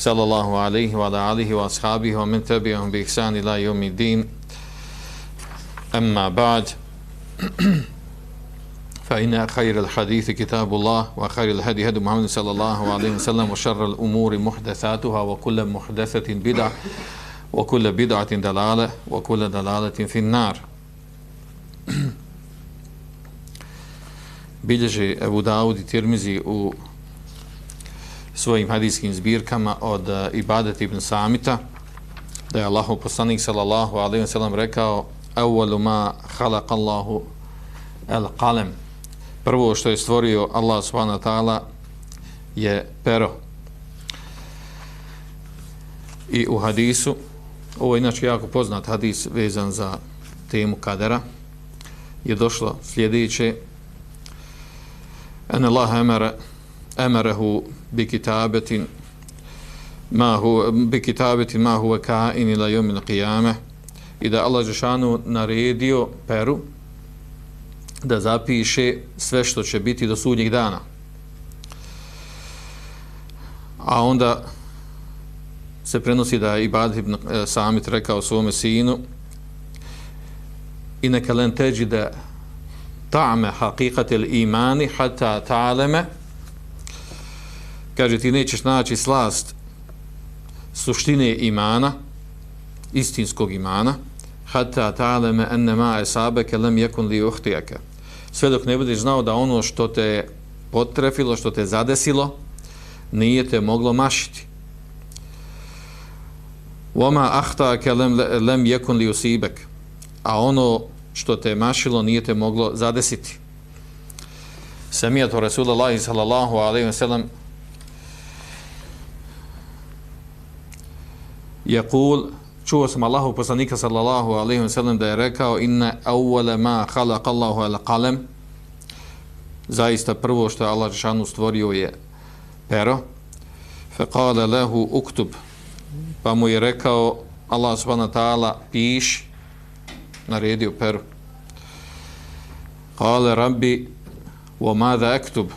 صلى الله عليه وعلى آله وأصحابه ومن تبعهم بإحسان إلى يوم الدين. أما بعد فإن خير الحديث كتاب الله وخير الهدي هدي محمد صلى الله عليه وسلم وشر الأمور محدثاتها وكل محدثة بدعة وكل بدعة دلالة وكل دلالة في النار. بلجي أبو داود ترمزي و svojim hadijskim zbirkama od uh, Ibadet ibn Samita da je Allahu poslanik sallallahu alaihi wa sallam rekao awwalu ma khalaqa el al-qalam prvo što je stvorio Allah subhanahu wa ta'ala je pero. I u hadisu, ovo je inače jako poznat hadis vezan za temu kadera, je došlo sljedeće Ene Allah emere emerehu bi kitabetin ma hu bi kitabetin ma huwa ka'in ila yawm qiyamah i da Allah Žešanu naredio peru da zapiše sve što će biti do sudnjeg dana. A onda se prenosi da je Ibad ibn eh, Samit rekao svome sinu i neka len teđi da ta'me haqiqatel imani hata ta'leme kaže ti nećeš naći slast suštine imana istinskog imana hatta ta'leme enne ma esabeke lem jekun li uhtijake sve dok ne budeš znao da ono što te potrefilo, što te zadesilo, nije te moglo mašiti. Wama ahtaka lam lam yakun li yusibak. A ono što te mašilo nije te moglo zadesiti. Samijatu Rasulullah sallallahu alaihi wa sallam jekul, čuo sam Allahu poslanika sallallahu alaihi wa sallam da je rekao inna awwala ma khalaqallahu al qalam. Zaista prvo što je Allah džanu stvorio je pero. Fe qala lahu uktub. Pa mu je rekao Allah subhanahu taala piš naredio peru. Qala rabbi wa ma da gospodaru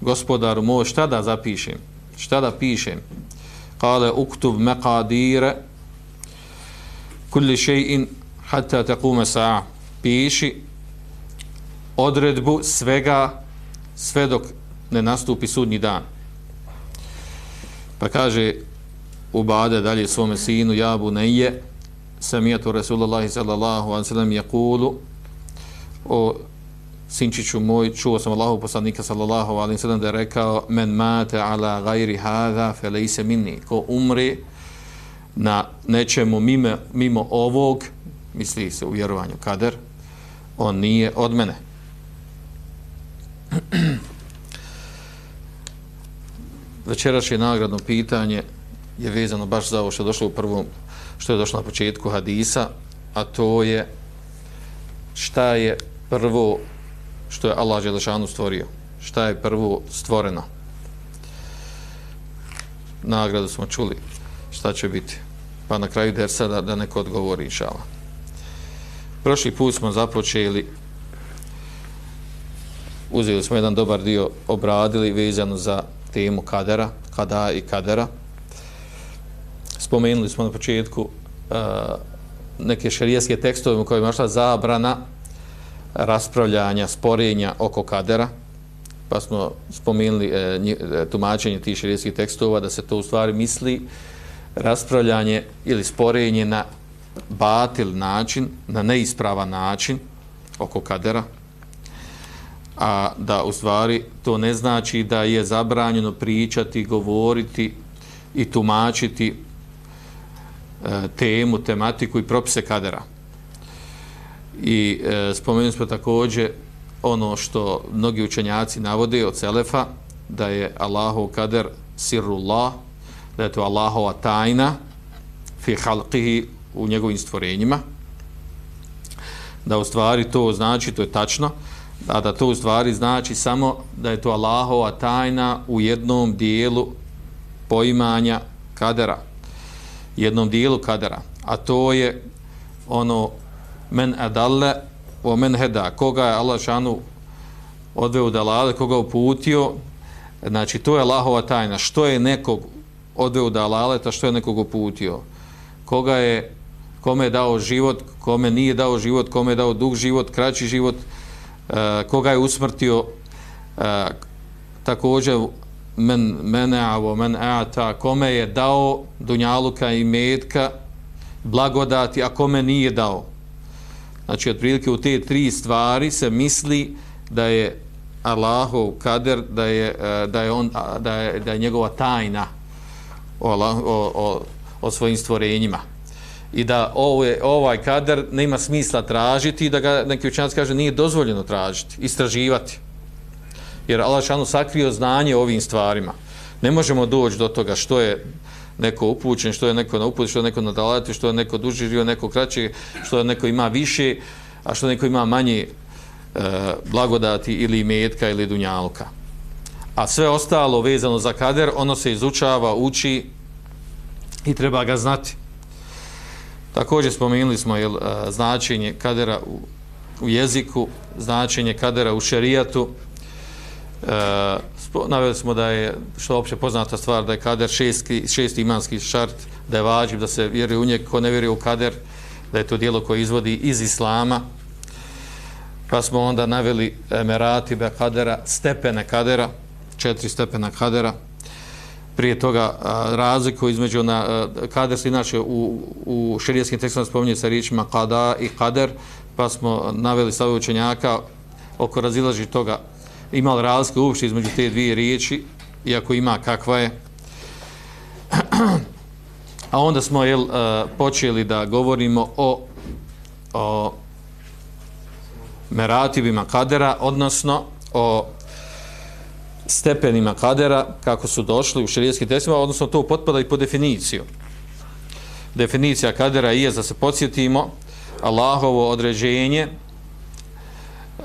gospodar moj šta da zapišem? Šta da pišem? قال uktub مقادير kulli شيء hatta تقوم sa'a. Piši odredbu svega sve dok ne nastupi sudnji dan. Pa kaže ubade dalje svome sinu jabu neje samijatu Rasulullah sallallahu alaihi sallam jakulu o sinčiću moj čuo sam Allahu poslanika sallallahu alaihi sallam da je rekao men mate ala gajri hada felejse minni ko umre na nečemu mimo, mimo ovog, misli se u vjerovanju kader, on nije od mene. Večerašnje nagradno pitanje je vezano baš za ovo što je došlo u prvom, što je došlo na početku hadisa, a to je šta je prvo što je Allah Đelešanu stvorio. Šta je prvo stvoreno. Nagradu smo čuli. Šta će biti? pa na kraju dersa da, da neko odgovori inšala. Prošli put smo započeli uzeli smo jedan dobar dio obradili vezano za temu kadera, kada i kadera. Spomenuli smo na početku uh, neke šarijeske tekstove u kojima je šla zabrana raspravljanja, sporenja oko kadera, pa smo spomenuli e, e, tumačenje tih širijskih tekstova, da se to u stvari misli raspravljanje ili sporenje na batil način, na neispravan način oko kadera, a da u stvari to ne znači da je zabranjeno pričati, govoriti i tumačiti e, temu, tematiku i propise kadera. I e, spomenuli smo također ono što mnogi učenjaci navode od Selefa, da je Allahu kader sirullah, da je to Allahova tajna fi halqihi u njegovim stvorenjima da u stvari to znači, to je tačno, a da to u stvari znači samo da je to Allahova tajna u jednom dijelu poimanja kadera. Jednom dijelu kadera. A to je ono men adalle o men heda. Koga je Allah šanu odveo dalale, koga uputio, znači to je Allahova tajna. Što je nekog odveo dalale, ta što je nekog uputio. Koga je kome je dao život, kome nije dao život, kome je dao dug život, kraći život, e, koga je usmrtio, e, također men, meneavo, men ata, kome je dao dunjaluka i metka, blagodati, a kome nije dao. Znači, otprilike u te tri stvari se misli da je Allahov kader, da je, e, da je, on, da je, da je njegova tajna o, o, o, o svojim stvorenjima i da ovaj, ovaj kader nema smisla tražiti i da ga neki učenjac kaže nije dozvoljeno tražiti, istraživati. Jer Allah šanu sakrio znanje o ovim stvarima. Ne možemo doći do toga što je neko upućen, što je neko na uput, što je neko na dalati, što je neko duži živio, neko kraće, što je neko ima više, a što neko ima manje e, blagodati ili metka ili dunjalka. A sve ostalo vezano za kader, ono se izučava, uči i treba ga znati. Također spomenuli smo jel, e, značenje kadera u, u jeziku, značenje kadera u šerijatu. E, naveli smo da je, što je opće poznata stvar, da je kader šesti, šesti imanski šart, da je vađiv, da se vjeruje u njeg, ko ne vjeruje u kader, da je to dijelo koje izvodi iz islama. Pa smo onda naveli emeratibe kadera, stepene kadera, četiri stepena kadera, prije toga e, razliku između na e, kader se inače u, u širijskim tekstom spominje sa riječima kada i kader pa smo naveli stavio učenjaka oko razilaži toga imali razlika uopšte između te dvije riječi iako ima kakva je a onda smo jel, e, počeli da govorimo o, o merativima kadera odnosno o stepenima kadera kako su došli u šerijskim tekstima, odnosno to potpada i po definiciju. Definicija kadera je da se podsjetimo Allahovo određenje uh,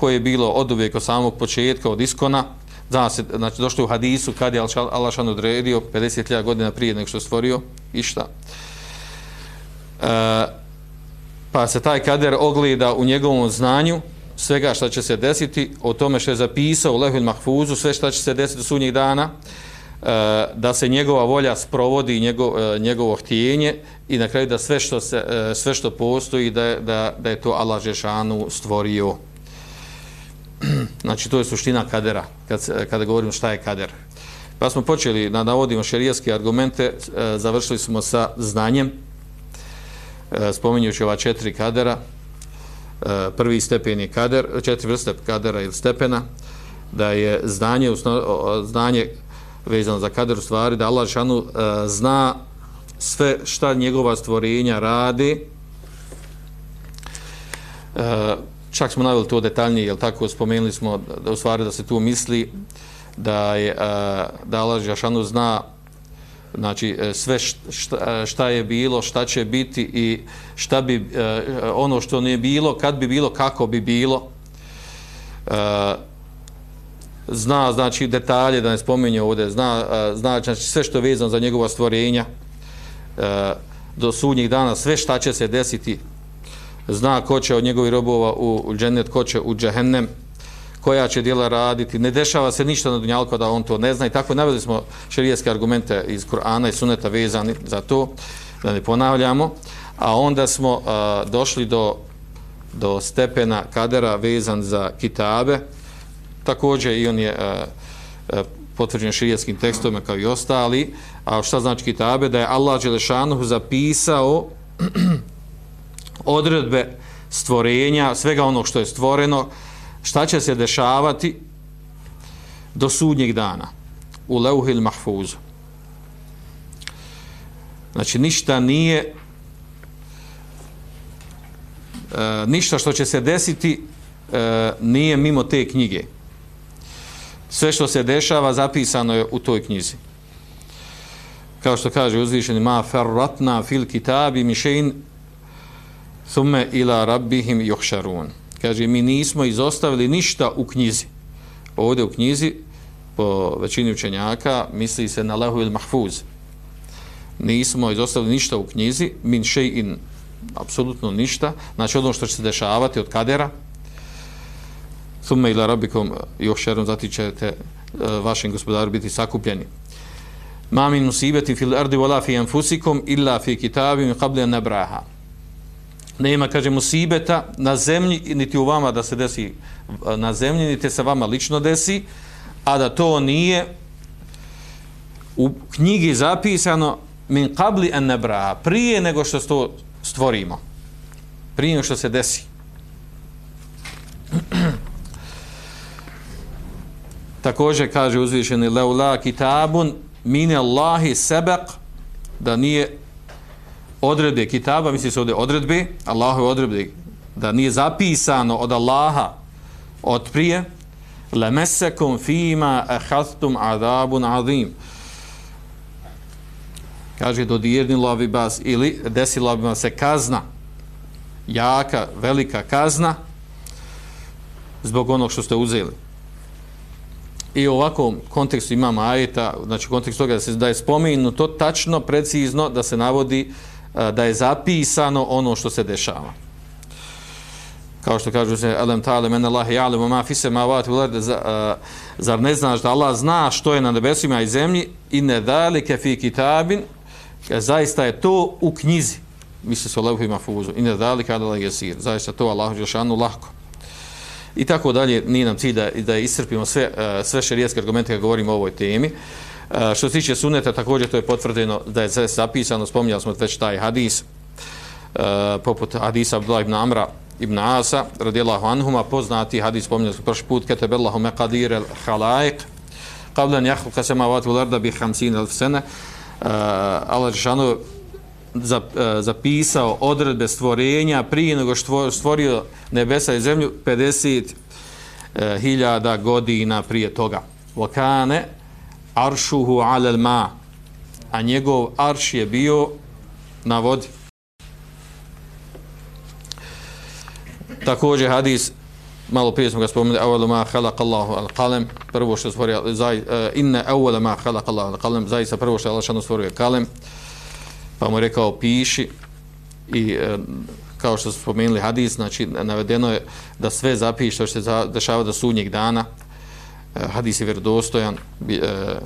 koje je bilo od uvijek od samog početka, od iskona, Zna se, znači došlo u hadisu kad je Allah odredio 50.000 godina prije nego što stvorio stvorio šta. E, pa se taj kader ogleda u njegovom znanju, svega što će se desiti, o tome što je zapisao u Lehul Mahfuzu, sve što će se desiti u sunnjih dana, e, da se njegova volja sprovodi njegov, e, njegovo htijenje i na kraju da sve što, se, e, sve što postoji da da, da je to Allah Žešanu stvorio. Znači, to je suština kadera, kad, kada govorimo šta je kader. Pa smo počeli da navodimo šerijaske argumente, e, završili smo sa znanjem, e, spominjući ova četiri kadera, E, prvi stepen je kader, četiri vrste kadera ili stepena, da je znanje, znanje vezano za kader u stvari, da Allah šanu e, zna sve šta njegova stvorenja radi čak smo navjeli to detaljnije, jel tako, spomenuli smo da u stvari da se tu misli da je e, da Allah Žešanu zna znači e, sve šta, e, šta je bilo, šta će biti i šta bi ono što nije bilo, kad bi bilo, kako bi bilo. Zna znači detalje da ne spominje ovdje, zna znači sve što je vezano za njegova stvorenja do sudnjih dana, sve šta će se desiti. Zna ko će od njegovih robova u džennet, ko će u džehennem koja će djela raditi, ne dešava se ništa na dunjalku da on to ne zna. I tako naveli smo šerijeske argumente iz Kur'ana i suneta vezani za to, da ne ponavljamo, a onda smo a, došli do, do stepena kadera vezan za kitabe, također i on je a, a, potvrđen širijeskim tekstovima kao i ostali, a šta znači kitabe? Da je Allah Đelešanuhu zapisao odredbe stvorenja, svega onog što je stvoreno, šta će se dešavati do sudnjeg dana u Leuhil Mahfuzu. Znači, ništa nije e, ništa što će se desiti e, nije mimo te knjige. Sve što se dešava zapisano je u toj knjizi. kao što kaže uzvišeni ma ferratna fil kitabi mišein thumme ila rabbihim yuhsharun. Kaže mi nismo izostavili ništa u knjizi. Ovdje u knjizi po većini učenjaka misli se na lehu il mahfuz. Nismo izostavili ništa u knjizi min še'in apsolutno ništa. Znači ono što će se dešavati od kadera. Thumme ila rabbikum yuhsharun zati ćete e, vašim gospodaru biti sakupljeni. Ma min musibeti fil ardi wala fi anfusikum illa fi kitabin qabla an nabraha nema kaže musibeta na zemlji niti u vama da se desi na zemlji niti se vama lično desi a da to nije u knjigi zapisano min qabli an nabraha prije nego što to stvorimo. Prije nego što se desi. Također kaže uzvišeni leula kitabun mine Allahi sebek da nije odredbe kitaba, misli se ovdje odredbe, Allahove odredbe, da nije zapisano od Allaha od prije, lemesekum fima ehastum adabun azim. Kaže, dodirnilo bi vas ili desila bi se kazna, jaka, velika kazna, zbog onog što ste uzeli i u ovakvom kontekstu imamo ajeta, znači kontekst toga da se da je spomenuto tačno, precizno, da se navodi da je zapisano ono što se dešava. Kao što kažu se, elem ta'ale men Allah ja'lemu ma fi ma vati u lerde, zar ne znaš da Allah zna što je na nebesima i zemlji i ne dalike fi kitabin, e, zaista je to u knjizi, misli se o lehu i mafuzu, i ne dalike adala jesir, zaista to Allah Žešanu lahko i tako dalje, nije nam cilj da, da iscrpimo sve, sve šerijetske argumente kad govorimo o ovoj temi. Što se tiče suneta, također to je potvrdeno da je sve zapisano, spominjali smo već taj hadis, uh, poput hadisa Abdullah ibn Amra ibn Asa, radijallahu anhuma, poznati hadis, spominjali smo prošli put, ketebellahu meqadir el halaik, qavlen jahu kasema vati ularda bi hamsin sene, uh, Allah Žešanu e, zapisao odredbe stvorenja prije nego što stvorio nebesa i zemlju 50.000 e, hiljada godina prije toga. Vakane aršuhu alel ma a njegov arš je bio na vodi. Također hadis malo prije smo ga spomenuli awwalu ma khalaqa Allahu al-qalam prvo što stvorio zaj uh, e, inna awwala ma khalaqa Allahu al-qalam zaista prvo što Allah stvorio kalem pa mu je rekao piši i uh, kao što su spomenuli hadis, znači navedeno je da sve zapiše što se dešava do sudnjeg dana. Eh, hadis je vjerodostojan, e, eh,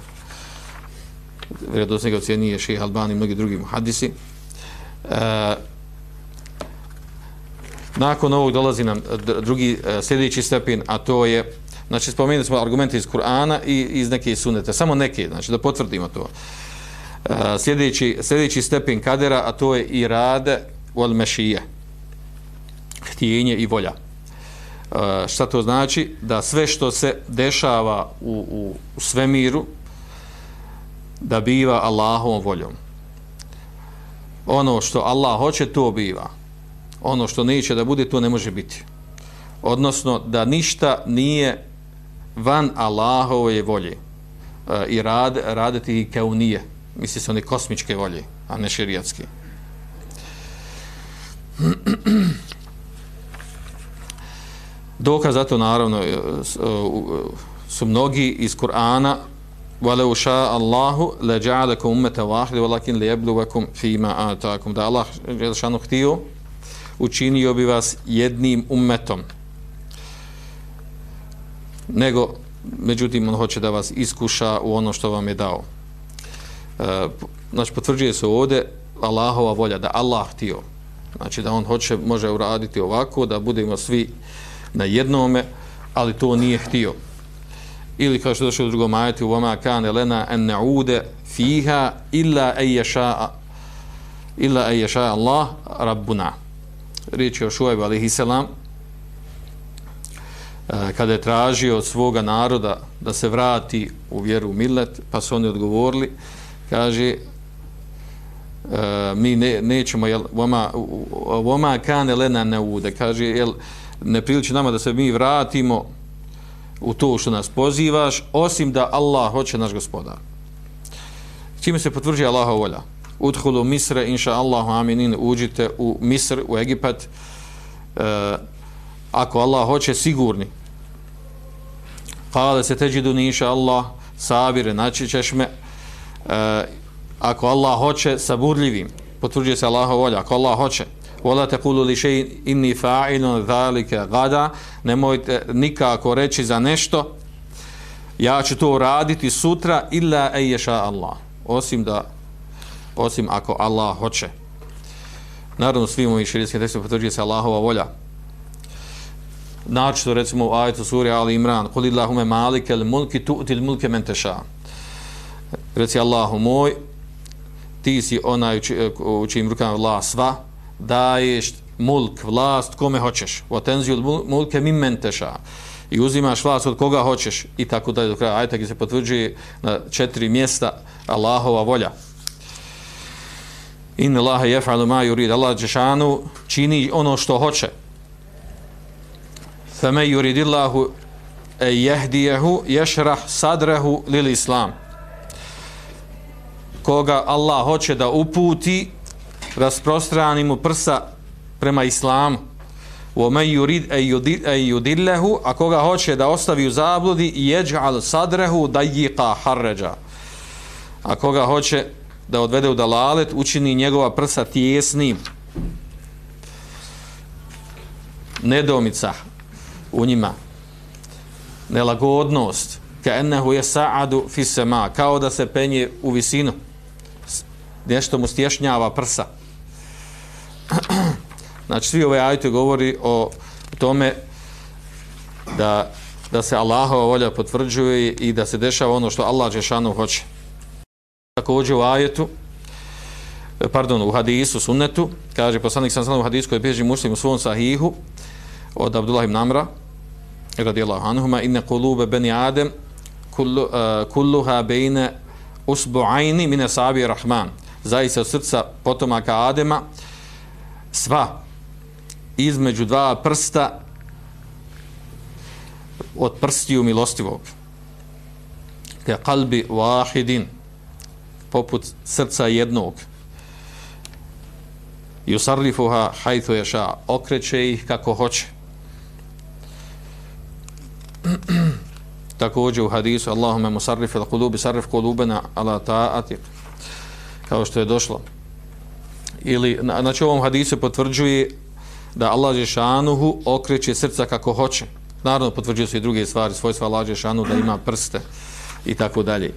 vjerodostojan ga ocjenije šeha Albani i mnogi drugi hadisi. E, eh, nakon ovog dolazi nam drugi sljedeći stepen, a to je, znači spomenuli smo argumente iz Kur'ana i iz neke sunete, samo neke, znači da potvrdimo to. Uh, sljedeći, sljedeći stepen kadera, a to je i rade wal mešije. Htijenje i volja. Uh, šta to znači? Da sve što se dešava u, u, u svemiru, da biva Allahovom voljom. Ono što Allah hoće, to biva. Ono što neće da bude, to ne može biti. Odnosno, da ništa nije van Allahove volje. e, I rad, raditi i kao nije misli se one kosmičke volje, a ne širijatske. Dokaz za to naravno e, e, su mnogi iz Kur'ana وَلَوْ شَاءَ اللَّهُ لَجَعَلَكُمْ أُمَّةَ وَاحِدَ وَلَكِنْ لِيَبْلُوَكُمْ فِي مَا آتَاكُمْ da Allah Želšanu htio učinio bi vas jednim ummetom nego međutim on hoće da vas iskuša u ono što vam je dao E, znači potvrđuje se ovdje Allahova volja, da Allah htio. Znači da on hoće, može uraditi ovako, da budemo svi na jednome, ali to nije htio. Ili kao što došlo u drugom ajetu, وَمَا كَانَ لَنَا lena en na'ude fiha illa ejješa illa ejješa Allah rabbuna. Riječ je o Šuajbu alihi selam, e, kada je tražio od svoga naroda da se vrati u vjeru millet, pa su oni odgovorili, kaže e, mi ne, nećemo jel voma voma kane lena naude kaže jel ne priliči nama da se mi vratimo u to što nas pozivaš osim da Allah hoće naš gospodar. Čime se potvrđuje Allaha volja? Udhulu misre inša Allahu aminin uđite u Misr, u Egipat. E, ako Allah hoće sigurni. Kada se teđidu ni inša Allah sabire, naći ćeš me. E, ako Allah hoće saburljivim potvrđuje se Allaha volja. Ako Allah hoće Wala taqulu li shay'in inni fa'ilun zalika gada. Nemojte nikako reći za nešto ja ću to uraditi sutra illa ayyasha Allah. Osim da osim ako Allah hoće. Naravno svim ovim širijskim tekstima potvrđuje se Allahova volja. Znači to recimo u ajetu suri Ali Imran Kul illahume malike il mulki tu'ti il mulke men teša. Reci Allahu moj ti si onaj u čijim rukama Allah sva daješ mulk, vlast, kome hoćeš. U mulke mim menteša. I uzimaš vlast od koga hoćeš. I tako dalje do kraja. Ajta gdje se potvrđuje na četiri mjesta Allahova volja. In Allaha yef'alu ma yurid. Allah Đešanu čini ono što hoće. Fa yuridillahu e jehdijehu yashrah sadrahu lil islam. Koga Allah hoće da uputi rasprostranimo prsa prema islamu. Wa man yurid ay a koga hoće da ostavi u zabludi yaj'al sadrahu dayiqa haraja a koga hoće da odvede u dalalet učini njegova prsa tijesnim. Nedomica u njima. Nelagodnost. كَأَنَّهُ يَسَعَدُ فِي sa'adu fi kao da se penje u visinu. Nešto mu stješnjava prsa znači svi ove ajte govori o tome da, da se Allahova volja potvrđuje i da se dešava ono što Allah Žešanu hoće. Također u ajetu, pardon, u hadisu, sunnetu, kaže poslanik sam sanom u hadisu koji bježi muslim u svom sahihu od Abdullah ibn Amra, radijallahu anhuma, inne kulube beni Adem, kullu, uh, kulluha bejne usbu'ajni mine sabi rahman. Zaista od srca potomaka Adema, sva između dva prsta od prstiju milostivog. Ke kalbi wahidin poput srca jednog. I usarlifuha hajthu ješa okreće ih kako hoće. Također u hadisu Allahume musarrif il kulubi sarrif kulubena ala ta'atik. Kao što je došlo ili znači ovom hadisu potvrđuje da Allah Žešanuhu okreće srca kako hoće. Naravno potvrđuje se i druge stvari, svojstva Allah Žešanuhu da ima prste i tako dalje.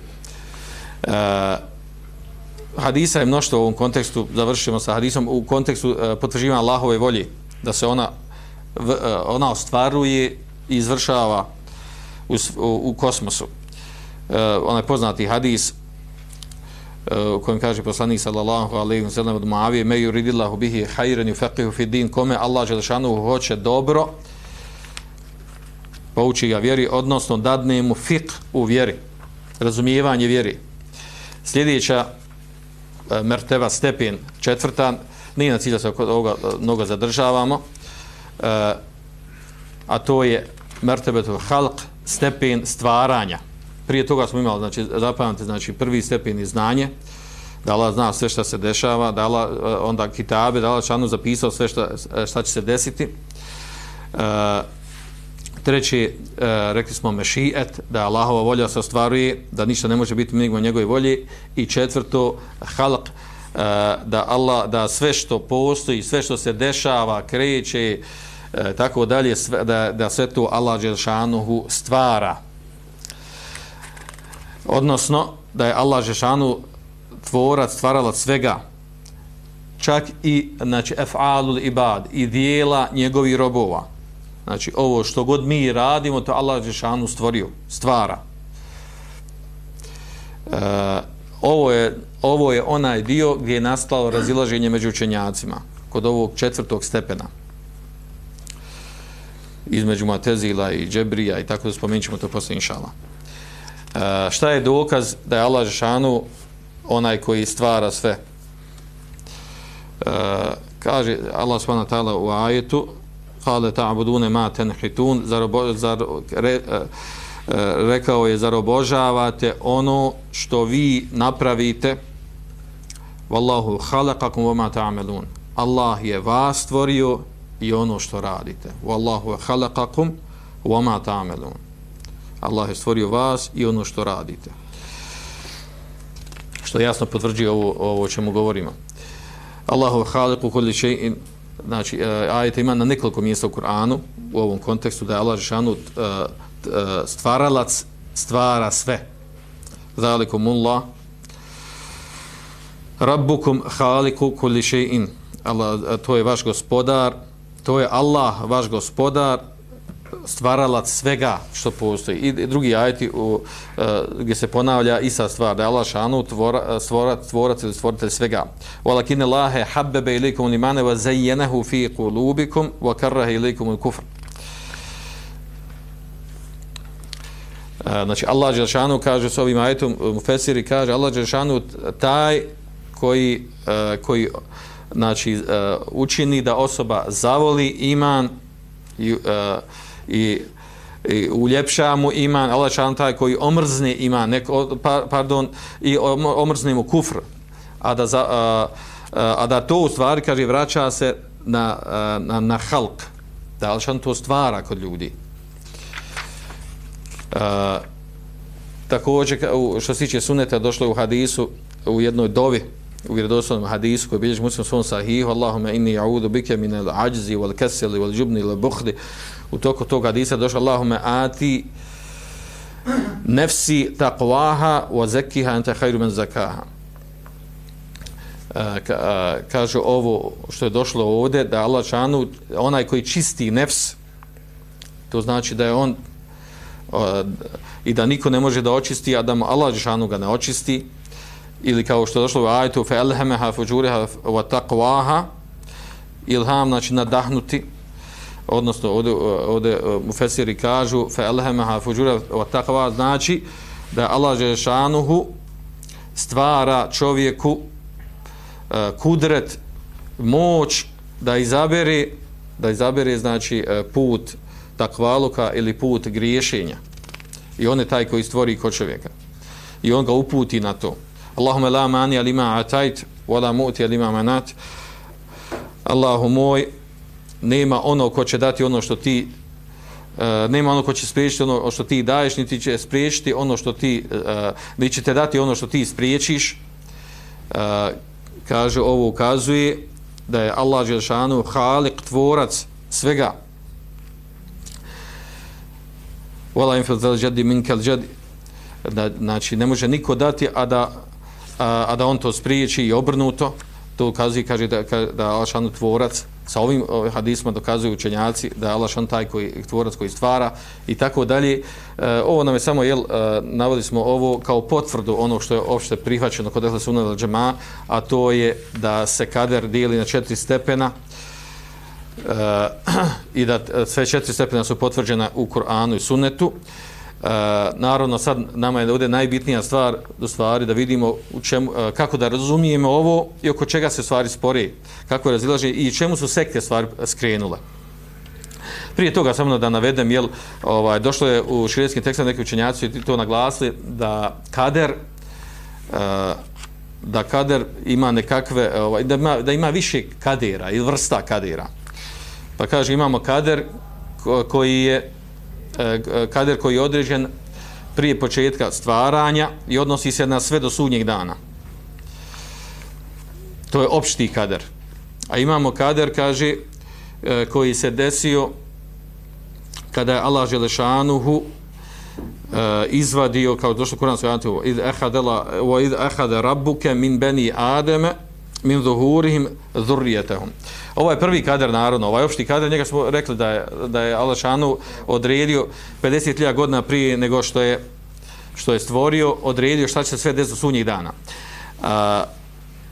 E, hadisa je mnoštvo u ovom kontekstu, završimo sa hadisom, u kontekstu e, potvrđivanja Allahove volje, da se ona, v, e, ona ostvaruje i izvršava u, u, u kosmosu. E, onaj poznati hadis, E, u kojem kaže poslanik sallallahu alejhi ve sellem od Muavije me yuridillahu bihi hayran yufaqihu fi din kome Allah dželešanu hoće dobro pouči ga vjeri odnosno dadne mu fiqh u vjeri razumijevanje vjeri. Sljedeća e, merteva stepen četvrta nije na cilja se oko ovoga e, mnogo zadržavamo a to je mertebetul halq stepen stvaranja prije toga smo imali, znači, zapamte, znači, prvi stepen je znanje, da Allah zna sve što se dešava, da Allah, eh, onda kitabe, da Allah čanu zapisao sve što, eh, šta će se desiti. E, treći, e, rekli smo mešijet, da Allahova volja se ostvaruje, da ništa ne može biti mimo njegove volje. I četvrto, halak, e, da Allah, da sve što postoji, sve što se dešava, kreće, e, tako dalje, sve, da, da sve to Allah Đelšanuhu stvara odnosno da je Allah Žešanu tvorac, stvaralac svega, čak i znači, ef'alul ibad i dijela njegovih robova. Znači, ovo što god mi radimo, to Allah Žešanu stvorio, stvara. E, ovo, je, ovo je onaj dio gdje je nastalo razilaženje među učenjacima, kod ovog četvrtog stepena između Matezila i Džebrija i tako da spomenut ćemo to poslije inšala. E, šta je dokaz da je Allah Žešanu onaj koji stvara sve? E, kaže Allah subhanahu ta'ala u ajetu kale ta'budune ma tenhitun zar, zar re, e, e, rekao je zar obožavate ono što vi napravite wallahu khalaqakum wama ta'malun Allah je vas stvorio i ono što radite wallahu khalaqakum wama ta'malun Allah je stvorio vas i ono što radite. Što jasno potvrđuje ovo, ovo o čemu govorimo. Allahu khaliqu kulli shay'in znači e, ajet ima na nekoliko mjesta u Kur'anu u ovom kontekstu da je Allah džeshanu e, e, stvaralac stvara sve. Zalikumullah rabbukum khaliqu kulli shay'in. Allah to je vaš gospodar to je Allah vaš gospodar stvaralac svega što postoji. I drugi ajeti u, uh, gdje se ponavlja isa stvar, da je Allah šanu tvora, stvorac, tvorac ili stvoritelj svega. وَلَكِنَ اللَّهَ حَبَّبَ إِلِيكُمُ لِمَانَ وَزَيَّنَهُ فِي قُلُوبِكُمْ وَكَرَّهِ إِلِيكُمُ الْكُفْرِ Znači, Allah Đelšanu kaže s ovim ajetom, u Fesiri kaže, Allah Đelšanu taj koji, uh, koji znači, uh, učini da osoba zavoli iman i uh, i, i uljepša mu iman, Allah šan taj koji omrzne iman, neko, pa, pardon, i omrzne mu kufr, a da, za, a, a, da to u stvari, kaže, vraća se na, na, na halk, da Allah šan to stvara kod ljudi. A, također, što se tiče suneta, došlo je u hadisu, u jednoj dovi, u vjerodostojnom hadisu koji bilježi muslim svom sahihu Allahumma inni ja'udu bika min al-ajzi wal-kasali wal-jubni wal-bukhli u toku toga hadisa došlo Allahume ati nefsi taqwaha wa zekiha anta khayru men zakaha eh, ka, eh, kaže ovo što je došlo ovdje da Allah šanu onaj koji čisti nefs to znači da je on eh, i da niko ne može da očisti a da mu Allah šanu ga ne očisti. Ili kao što je došlo u ajetu fe elhemeha fujuraha wa taqwaha ilham znači nadahnuti odnosno ovdje, eh, ovdje eh, u fesiri kažu fe elhemaha fuđura wa takva znači da Allah Žešanuhu stvara čovjeku eh, kudret moć da izabere da izabere znači put takvaluka ili put griješenja. I on je taj koji stvori kod čovjeka. I on ga uputi na to. Allahume la mani alima atajt wala mu'ti alima manat. Allahu moj nema ono ko će dati ono što ti uh, nema ono ko će spriječiti ono što ti daješ niti će spriječiti ono što ti uh, niti će te dati ono što ti spriječiš. Uh, kaže ovo ukazuje da je Allah Želšanu halik tvorac svega. Vala infil zel minkel da, znači ne može niko dati a da, a, a da on to spriječi i obrnuto. To ukazuje kaže da, da Allah Želšanu tvorac sa ovim eh, hadisma dokazuju učenjaci da je Allah šan taj koji tvorac koji stvara i tako dalje. E, ovo nam je samo, jel, e, navodi smo ovo kao potvrdu ono što je opšte prihvaćeno kod Ehle Sunna al Džema, a to je da se kader dijeli na četiri stepena e, i da sve četiri stepena su potvrđena u Koranu i Sunnetu. Uh, naravno sad nama je ovdje najbitnija stvar do stvari da vidimo u čemu, eh, kako da razumijemo ovo i oko čega se stvari spori, kako je razilaže i čemu su sekte stvari skrenule. Prije toga samo da navedem, jel, ovaj, došlo je u širijskim tekstima neki učenjaci i to naglasili da kader eh, da kader ima nekakve, ovaj, da, ima, da ima više kadera ili vrsta kadera. Pa kaže imamo kader koji je E, e, kader koji je određen prije početka stvaranja i odnosi se na sve do sudnjeg dana. To je opšti kader. A imamo kader, kaže, e, koji se desio kada je Allah Želešanuhu izvadio, kao došlo kuransko jantivo, id ehade rabbuke min beni ademe min zuhurihim zurrijetehum. Ovo je prvi kader narodno, ovaj opšti kader, njega smo rekli da je, da je Alašanu odredio 50.000 godina prije nego što je što je stvorio, odredio šta će sve desu sunnjih dana. A,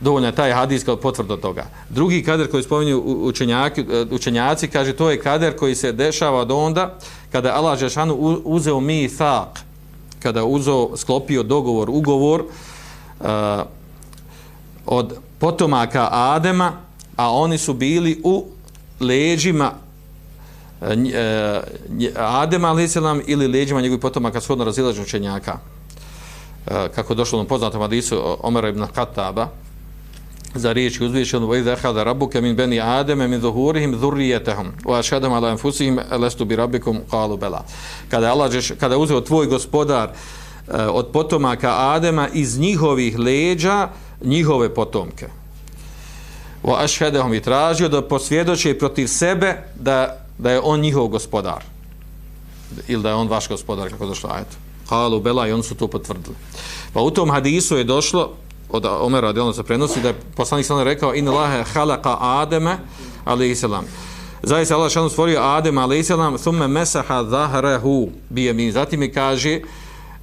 dovoljno je taj hadis kao potvrda toga. Drugi kader koji spominju učenjaki, učenjaci, kaže to je kader koji se dešava do onda kada je Allah Žešanu uzeo mi thak, kada uzeo, sklopio dogovor, ugovor a, od potomaka Adema, a oni su bili u leđima e, nj- e, a.s. ili leđima njegovih potomaka shodno razilaženju učenjaka. E, kako je došlo na poznatom hadisu Omer ibn Khattaba, za riječ uzvišenu wa idha akhadha rabbuka min bani adama min zuhurihim dhurriyyatahum wa ashhadu ala anfusihim alastu bi rabbikum qalu bala kada Allah kada je uzeo tvoj gospodar uh, Eh, od potomaka Adema iz njihovih leđa njihove potomke. Wa ashhadahum i tražio da posvjedoče protiv sebe da, da je on njihov gospodar. Ili da je on vaš gospodar kako došlo ajet Halu bela i oni su to potvrdili. Pa u tom hadisu je došlo od Omera radijalno se prenosi da je poslanik sallallahu rekao in lahe khalaqa Adema alejhi salam. Zaista Allah šanu stvorio Adem alejhi salam thumma masaha zahrahu bi yamin zatim mi kaže uh,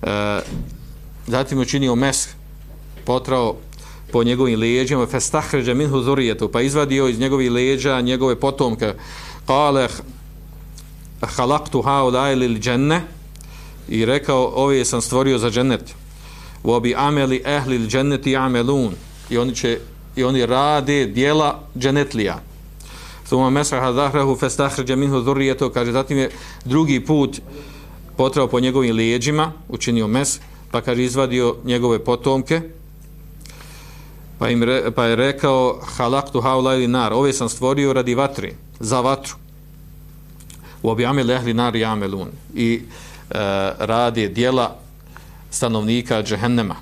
E, zatim učinio mes potrao po njegovim leđima fastahraja minhu zurijetu, pa izvadio iz njegovih leđa njegove potomke. Kale halaktu haula lil janna i rekao ove sam stvorio za džennet. Wa bi ameli ehli dženneti amelun i oni će i oni rade dijela džennetlija. Thuma mesaha zahrahu fastahraja minhu zurijetu, kaže zatim je drugi put potrao po njegovim leđima učinio mes pa kaže izvadio njegove potomke pa im re, pa je rekao halaktu haulajli nar ove sam stvorio radi vatri za vatru u objame lehli nar i amelun i e, radi dijela stanovnika džehennema.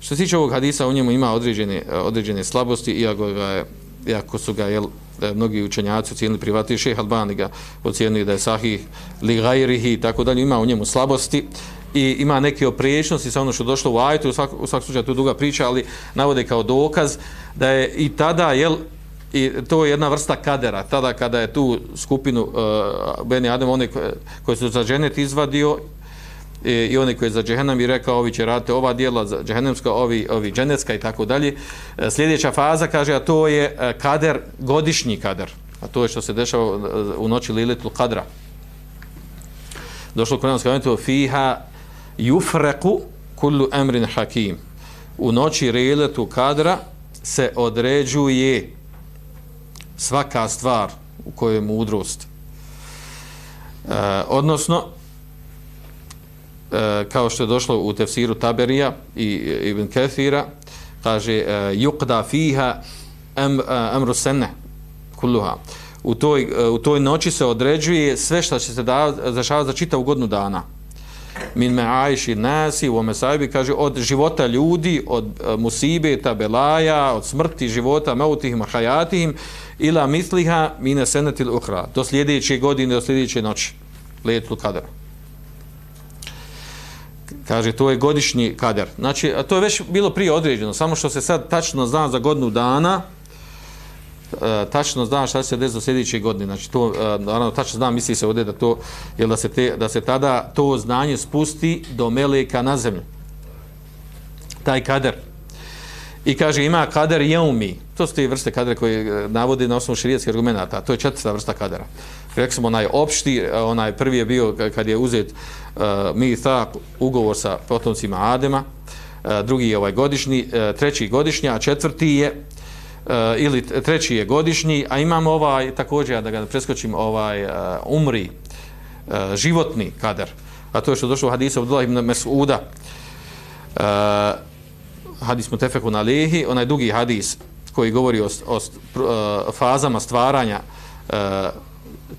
Što se tiče ovog hadisa, u njemu ima određene, određene slabosti, iako, ga, je, iako su ga jel, da je mnogi učenjaci ocijenili privati, šeh Albani ga ocijenili da je sahih li gajrihi i tako dalje, ima u njemu slabosti i ima neke opriječnosti sa ono što došlo u ajtu, u svakom svak slučaju to je duga priča, ali navode kao dokaz da je i tada, jel, i to je jedna vrsta kadera, tada kada je tu skupinu uh, Beni Adem, one koje, koje su za ženet izvadio, i, i one koji je za džehennem i rekao ovi će raditi ova dijela za džehennemska, ovi, ovi dženecka i tako dalje. E, sljedeća faza kaže, a to je e, kader, godišnji kader. A to je što se dešava u noći Lilitul Kadra. Došlo u Koranskom momentu, fiha jufreku kullu emrin hakim. U noći Lilitul Kadra se određuje svaka stvar u kojoj je mudrost. E, odnosno, Eh, kao što je došlo u tefsiru Taberija i eh, Ibn Kathira, kaže eh, yuqda fiha am, amru sene kulluha. U toj, u toj noći se određuje sve što će se dešavati za čitavu godinu dana. Min me ajši nasi u ome sajbi, kaže, od života ljudi, od musibeta, belaja, od smrti života, mautihim, hajatihim, ila misliha mine senetil uhra. Do sljedeće godine, do sljedeće noći. Letul kadara. Kaže, to je godišnji kader. Znači, to je već bilo prije određeno, samo što se sad tačno zna za godinu dana, e, tačno zna šta se desi do sljedeće godine. Znači, to, e, naravno, tačno zna, misli se ovdje da, to, je da, se te, da se tada to znanje spusti do meleka na zemlju. Taj kader. I kaže, ima kader jeumi. To su te vrste kadera koje e, navode na osnovu širijetskih argumenta. To je četvrta vrsta kadera rekli smo onaj opšti, onaj prvi je bio kad je uzet uh, E, mi tak ugovor sa potomcima Adema, e, drugi je ovaj godišnji, e, treći godišnji, a četvrti je ili treći je godišnji, a imamo ovaj također da ga preskočim ovaj umri životni kadar. A to je što došlo u hadisu Abdullah ibn Mes'uda. Hadis Mutefeku na Lehi, onaj dugi hadis koji govori o, o fazama stvaranja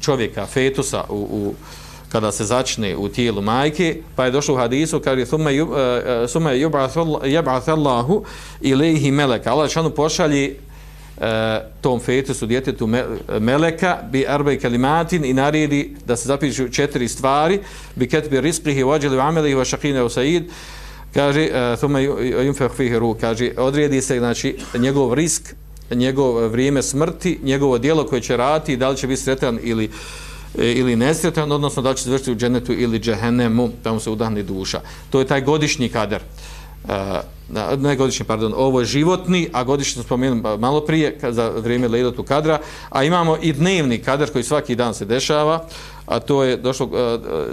čovjeka, fetusa u, u kada se začne u tijelu majke, pa je došlo u hadisu, kaže, sume jeb'ath Allahu ilaihi meleka. Allah šanu pošalji uh, e, tom fetusu, djetetu me, e, meleka, bi arbej kalimatin i naredi da se zapišu četiri stvari, bi ketbi rizqihi, vođeli u amelihi, va šakine u said, kaže, e, sume jumfeh fihi ru, kaže, odredi se, znači, njegov risk, njegov vrijeme smrti, njegovo dijelo koje će rati, da li će biti sretan ili, E, ili nesretan, odnosno da će završiti u dženetu ili džehennemu, tamo se udahne duša. To je taj godišnji kader. Uh, ne godišnji, pardon, ovo je životni, a godišnji smo spomenuli malo prije za vrijeme ledotu kadra, a imamo i dnevni kader koji svaki dan se dešava, a to je došlo, uh,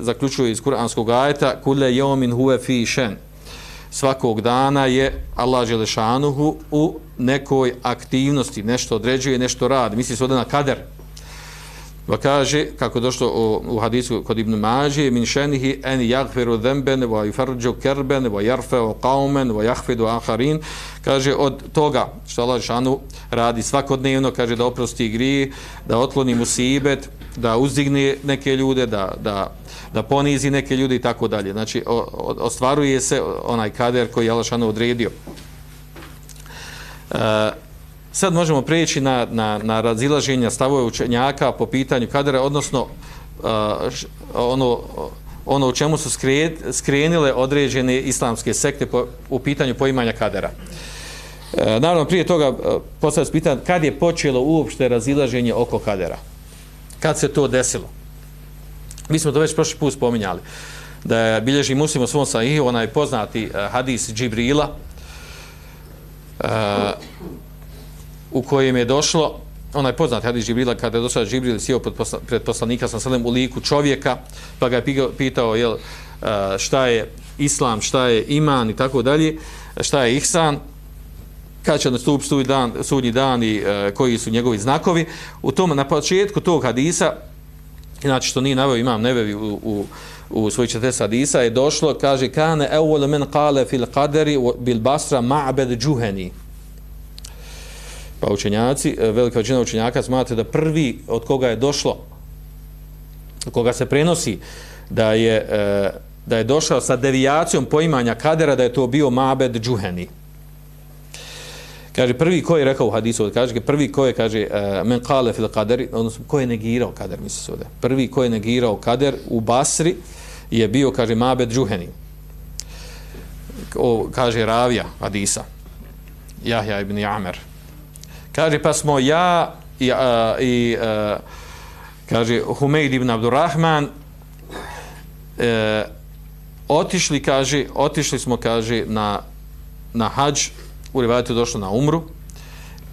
zaključuje iz kuranskog ajeta, kule jomin huve fi šen. svakog dana je Allah Želešanuhu u nekoj aktivnosti, nešto određuje, nešto radi. Misli se ovdje na kader. Va kaže, kako došlo u, u hadisu kod Ibn Mađe, min šenihi en jagfiru dhemben, va jufarđu kerben, va jarfeo qaumen, va jahfidu aharin. Kaže, od toga što Allah Žešanu radi svakodnevno, kaže da oprosti grije, da otloni musibet, da uzdigne neke ljude, da, da, da ponizi neke ljude i tako dalje. Znači, o, o, ostvaruje se onaj kader koji je Allah Žešanu odredio. E, sad možemo preći na, na, na razilaženja stavove učenjaka po pitanju kadera, odnosno uh, ono, ono u čemu su skrenile određene islamske sekte po, u pitanju poimanja kadera. E, naravno, prije toga uh, postavljaju se pitanje kad je počelo uopšte razilaženje oko kadera? Kad se to desilo? Mi smo to već prošli put spominjali. Da je bilježi muslim u svom sahihu, onaj poznati uh, hadis Džibrila, e, u kojem je došlo onaj poznat hadis Džibrila kada je došao Džibril sjeo pred poslanika sa selem u liku čovjeka pa ga je pitao jel, šta je islam, šta je iman i tako dalje, šta je ihsan kada će nastup sudnji dan, sudnji dan i e, koji su njegovi znakovi. U tom, na početku tog hadisa, znači što nije naveo imam nevevi u, u, u svoj četres hadisa, je došlo, kaže, kane evole men kale fil kaderi bil basra ma'bed džuheni. Pa učenjaci, e, velika većina učenjaka smatra da prvi od koga je došlo, od koga se prenosi, da je, e, da je došao sa devijacijom poimanja kadera, da je to bio Mabed Džuheni. Kaže, prvi ko je rekao u hadisu, kaže, prvi ko je, kaže, e, men kale fil kaderi, odnosno, ko je negirao kader, misli se ovdje. Prvi ko je negirao kader u Basri je bio, kaže, Mabed Džuheni. O, kaže, Ravija, hadisa. Jahja ibn Jamer. Kaže, pa smo ja i, a, i a, kaže, Humeid ibn Abdurrahman e, otišli, kaže, otišli smo, kaže, na, na hađ, u rivajatu došlo na umru,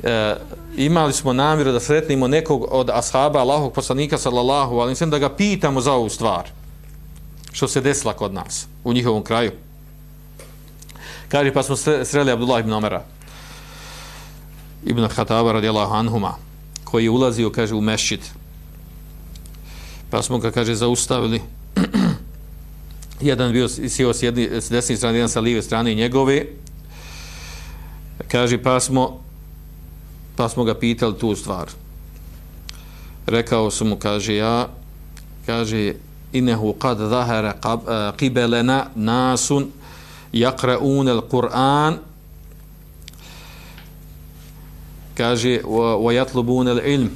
e, imali smo namjeru da sretnimo nekog od ashaba Allahog poslanika, sallallahu alim sem, da ga pitamo za ovu stvar, što se desila kod nas, u njihovom kraju. Kaže, pa smo sreli Abdullah ibn Omera, Ibn Khattaba radijallahu anhuma koji je ulazio, kaže, u mešćid. Pa smo ga, kaže, zaustavili. jedan bio sio s, jedni, s desne strane, jedan sa lijeve strane njegove. Kaže, pa smo, pa smo ga pitali tu stvar. Rekao sam mu, kaže, ja, kaže, inehu kad zahara qibelena nasun jakraun al-Qur'an kaže wa yatlubun al-ilm.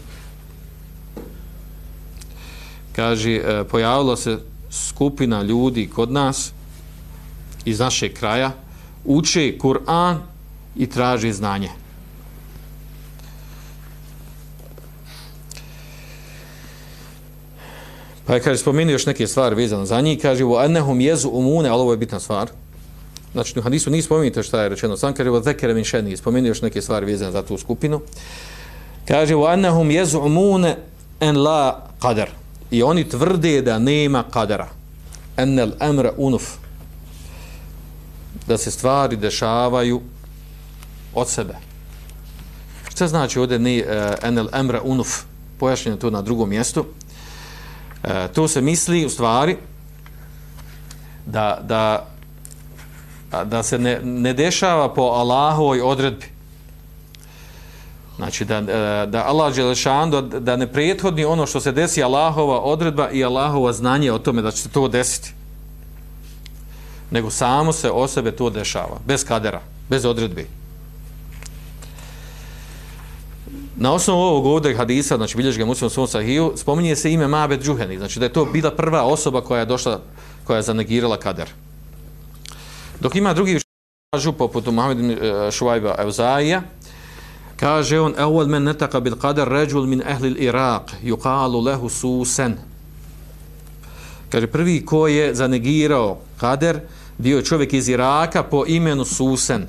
Kaže e, pojavila se skupina ljudi kod nas iz našeg kraja uče Kur'an i traže znanje. Pa je, kaže, spomenuo još neke stvari vezano za njih, kaže, u annahum jezu umune, ali ovo je bitna stvar, Znači, u hadisu nije spomenuto šta je rečeno. Sam kaže, zekere min šeni, spomenuo još neke stvari vezane za tu skupinu. Kaže, u annahum jez'umune en la qadar. I oni tvrde da nema qadara. Enel emra unuf. Da se stvari dešavaju od sebe. Šta znači ovdje ni enel eh, emra unuf? Pojašnjeno to na drugom mjestu. E, to se misli u stvari da, da da se ne, ne dešava po Allahovoj odredbi. Znači da, e, da Allah Đelešan, da, da ne prethodni ono što se desi Allahova odredba i Allahova znanje o tome da će se to desiti. Nego samo se o sebe to dešava, bez kadera, bez odredbi. Na osnovu ovog ovdje hadisa, znači bilješ ga svom sahiju, spominje se ime Mabed Džuheni, znači da je to bila prva osoba koja je došla, koja je zanegirala kader. Dok ima drugi kažu poput Muhammed e, Šuajba Evzaija, kaže on, evvel men netaka bil qadar ređul min ehli Irak, yuqalu lehu susen. Kaže, prvi ko je zanegirao kader, bio je čovjek iz Iraka po imenu Susen.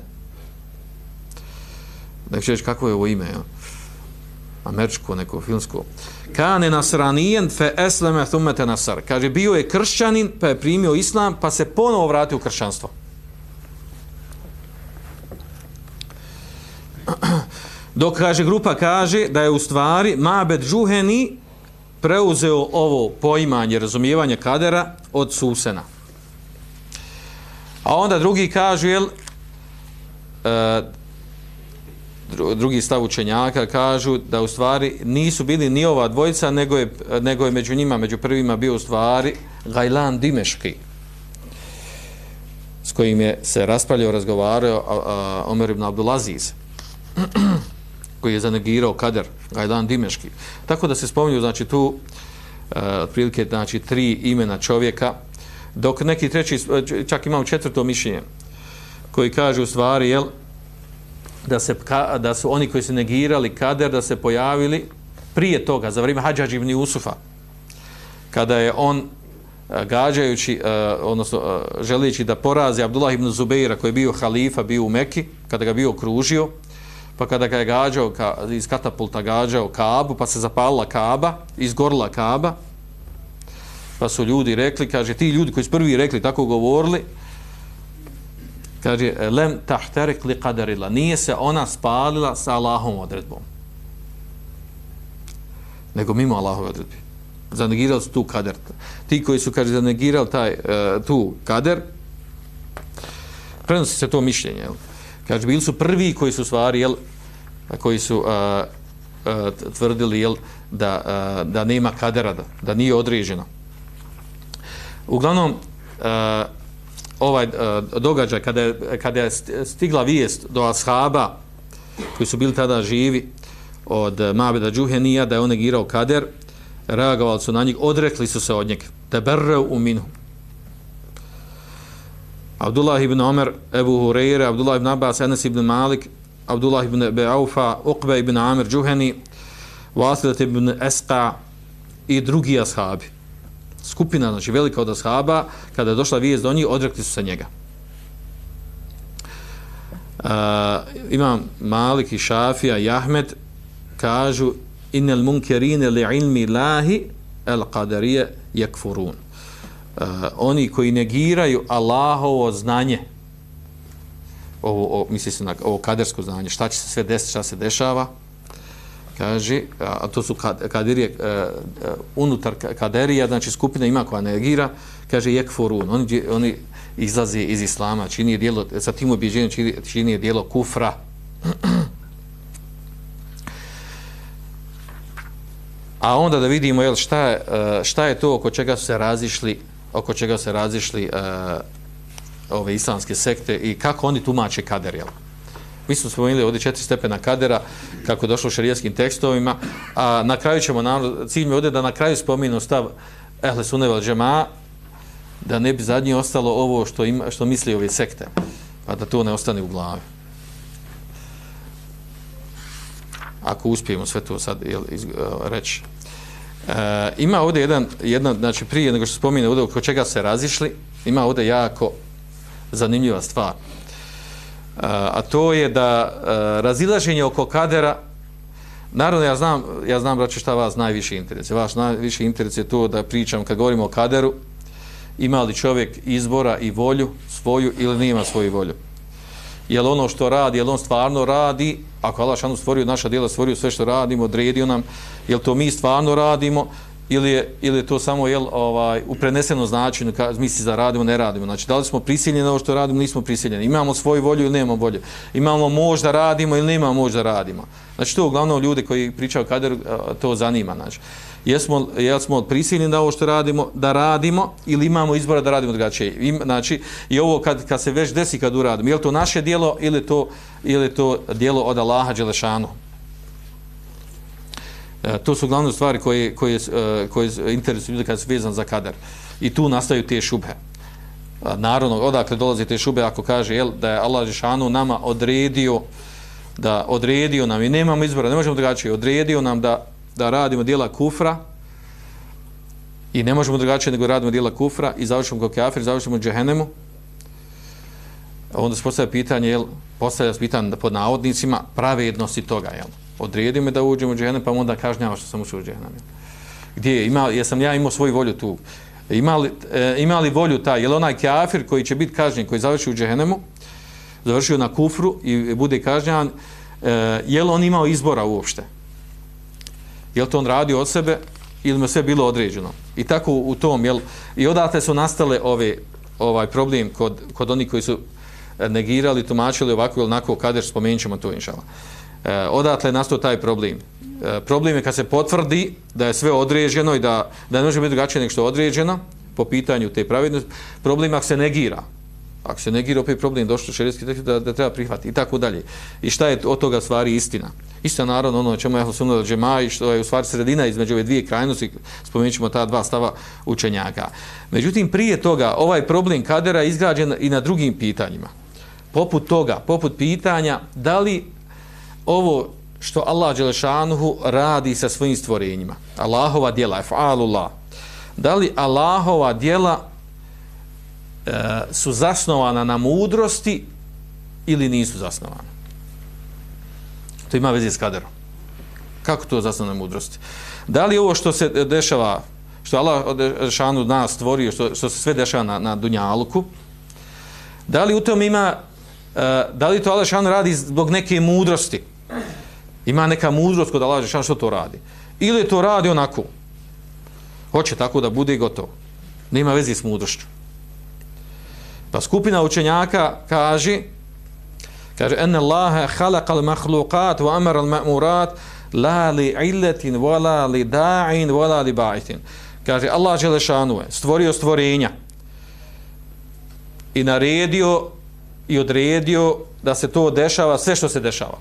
Dakle, znači, ćeš kako je ovo ime, ja? američko, neko filmsko. Kane nasranijen fe esleme thumete nasar. Kaže, bio je kršćanin, pa je primio islam, pa se ponovo vratio u kršćanstvo. Dok kaže grupa kaže da je u stvari Mabed Džuheni preuzeo ovo poimanje, razumijevanje kadera od Susena. A onda drugi kažu, jel, e, drugi stav učenjaka kažu da u stvari nisu bili ni ova dvojica, nego je, nego je među njima, među prvima bio u stvari Gajlan Dimeški, s kojim je se raspravljao, razgovarao Omer ibn Abdulaziz, koji je zanegirao kader Gajdan Dimeški. Tako da se spominju, znači, tu uh, otprilike, znači, tri imena čovjeka, dok neki treći, e, čak imamo četvrto mišljenje, koji kaže u stvari, jel, da, se, da su oni koji se negirali kader, da se pojavili prije toga, za vrijeme Hadžađ ibn Usufa, kada je on e, gađajući, odnosno želijeći da porazi Abdullah ibn Zubeira koji je bio halifa, bio u Meki, kada ga bio okružio, pa kada ga je gađao, ka, iz katapulta gađao Kabu, pa se zapalila Kaba, izgorila Kaba, pa su ljudi rekli, kaže, ti ljudi koji su prvi rekli, tako govorili, kaže, lem tahterek li kadarila, nije se ona spalila sa Allahom odredbom, nego mimo Allahove odredbi. Zanegirali su tu kader. Ti koji su, kaže, zanegirali taj, uh, tu kader, prenosi se to mišljenje, jel? Kaže, bili su prvi koji su stvari, jel, koji su a, a, tvrdili, jel, da, a, da nema kadera, da, da nije određeno. Uglavnom, a, ovaj a, događaj, kada je, kada je stigla vijest do ashaba, koji su bili tada živi, od Mabeda Džuhenija, da je on negirao kader, reagovali su na njih, odrekli su se od njega. Teberreu u minu. Abdullah ibn Omer, Ebu Hureyre, Abdullah ibn Abbas, Enes ibn Malik, Abdullah ibn Beaufa, Uqbe ibn Amir Džuheni, Vasilat ibn Eska i drugi ashabi. Skupina, znači velika od ashaba, kada je došla vijest do njih, odrekli su se njega. Uh, imam Malik i Šafija i Ahmed kažu inel munkerine li ilmi lahi el qadarije jekfurun. Uh, oni koji negiraju Allahovo znanje, ovo, o, misli se na ovo kadersko znanje, šta će se sve desiti, šta se dešava, kaže, a to su kadirije, uh, unutar kaderija, znači skupina ima koja negira, kaže jekfurun, oni, oni izlaze iz islama, čini je dijelo, sa tim objeđenjem čini, čini je dijelo kufra, A onda da vidimo jel, šta, je, šta je to oko čega su se razišli oko čega se razišli e, ove islamske sekte i kako oni tumače kader. Jel? Mi smo spomenuli ovdje četiri stepena kadera kako je došlo u šarijetskim tekstovima, a na kraju ćemo, na, cilj mi ovdje da na kraju spominu stav Ehle Sunevel Džema, da ne bi zadnji ostalo ovo što, ima, što misli ove sekte, pa da to ne ostane u glavi. ako uspijemo sve to sad jel, iz, e, reći. Uh, ima ovdje jedan, jedna, znači prije nego što spomine ovdje oko čega se razišli, ima ovdje jako zanimljiva stvar. Uh, a to je da uh, razilaženje oko kadera, naravno ja znam, ja znam braće šta vas najviše interesuje. Vaš najviše interes je to da pričam kad govorimo o kaderu, ima li čovjek izbora i volju svoju ili nema svoju volju je ono što radi, je on stvarno radi, ako Allah šanu stvorio naša djela, stvorio sve što radimo, odredio nam, je to mi stvarno radimo, ili je, ili je to samo jel, ovaj, u prenesenom značinu, ka, misli da radimo, ne radimo. Znači, da li smo prisiljeni na ovo što radimo, nismo prisiljeni. Imamo svoju volju ili nemamo volju. Imamo možda radimo ili nemamo možda radimo. Znači, to uglavnom ljudi koji pričaju kader, to zanima. Znači jesmo, jesmo prisiljeni da ovo što radimo, da radimo ili imamo izbora da radimo drugačije. Im, znači, i ovo kad, kad se već desi kad uradimo, je li to naše dijelo ili to, ili to dijelo od Allaha Đelešanu? E, to su glavne stvari koje, koje, e, koje interesuju ljudi kad su vezan za kader. I tu nastaju te šube. Naravno, odakle dolazi te šube ako kaže jel, da je Allah Žešanu nama odredio da odredio nam i nemamo izbora, ne možemo drugačije, odredio nam da da radimo dijela kufra i ne možemo drugačije nego radimo dijela kufra i završimo kao kafir, završimo džehennemu, onda se postavlja pitanje, jel, postavlja se pitanje pod navodnicima pravednosti toga, jel? Odredi me da uđemo u džehennem, pa onda kažnjava što sam ušao u džehennem. Gdje je? Ima, jesam ja imao svoju volju tu? Ima li, e, ima li volju taj? jel onaj kafir koji će biti kažnjen, koji završi u džehennemu, završio na kufru i bude kažnjan, e, jel on imao izbora uopšte? Jel to on radio od sebe ili mu sve bilo određeno. I tako u tom, jel, i odatle su nastale ove, ovaj problem kod, kod onih koji su eh, negirali, tumačili ovako ili onako, kader spomenut ćemo to, inšala. E, odatle je nastao taj problem. E, problem je kad se potvrdi da je sve određeno i da, da ne može biti drugačije nego što je određeno po pitanju te pravednosti, problem ako se negira. Ako se negira, opet problem došlo šerijski tekst da, da treba prihvatiti i tako dalje. I šta je od toga stvari istina? Istina, naravno, ono čemu je Ahlusunna da džema i što je u stvari sredina između ove dvije krajnosti, spomenut ćemo ta dva stava učenjaka. Međutim, prije toga, ovaj problem kadera je izgrađen i na drugim pitanjima. Poput toga, poput pitanja, da li ovo što Allah Đelešanuhu radi sa svojim stvorenjima, Allahova djela, fa'alullah, da li Allahova djela e, su zasnovana na mudrosti ili nisu zasnovana. To ima veze s kaderom. Kako to zasnovana mudrosti? Da li ovo što se dešava, što Allah šanu nas stvorio, što, što se sve dešava na, na Dunjaluku, da li u tom ima, e, da li to Allah šanu radi zbog neke mudrosti? Ima neka mudrost kod Allah šanu što to radi? Ili to radi onako? Hoće tako da bude i gotovo. Nema veze s mudrošću. Pa skupina učenjaka kaže kaže en Allaha khalaqal makhluqat wa amara al-ma'murat la li illatin wala li da'in wala li ba'itin. Kaže Allah dželle šanu stvorio stvorenja i naredio i odredio da se to dešava sve što se dešava.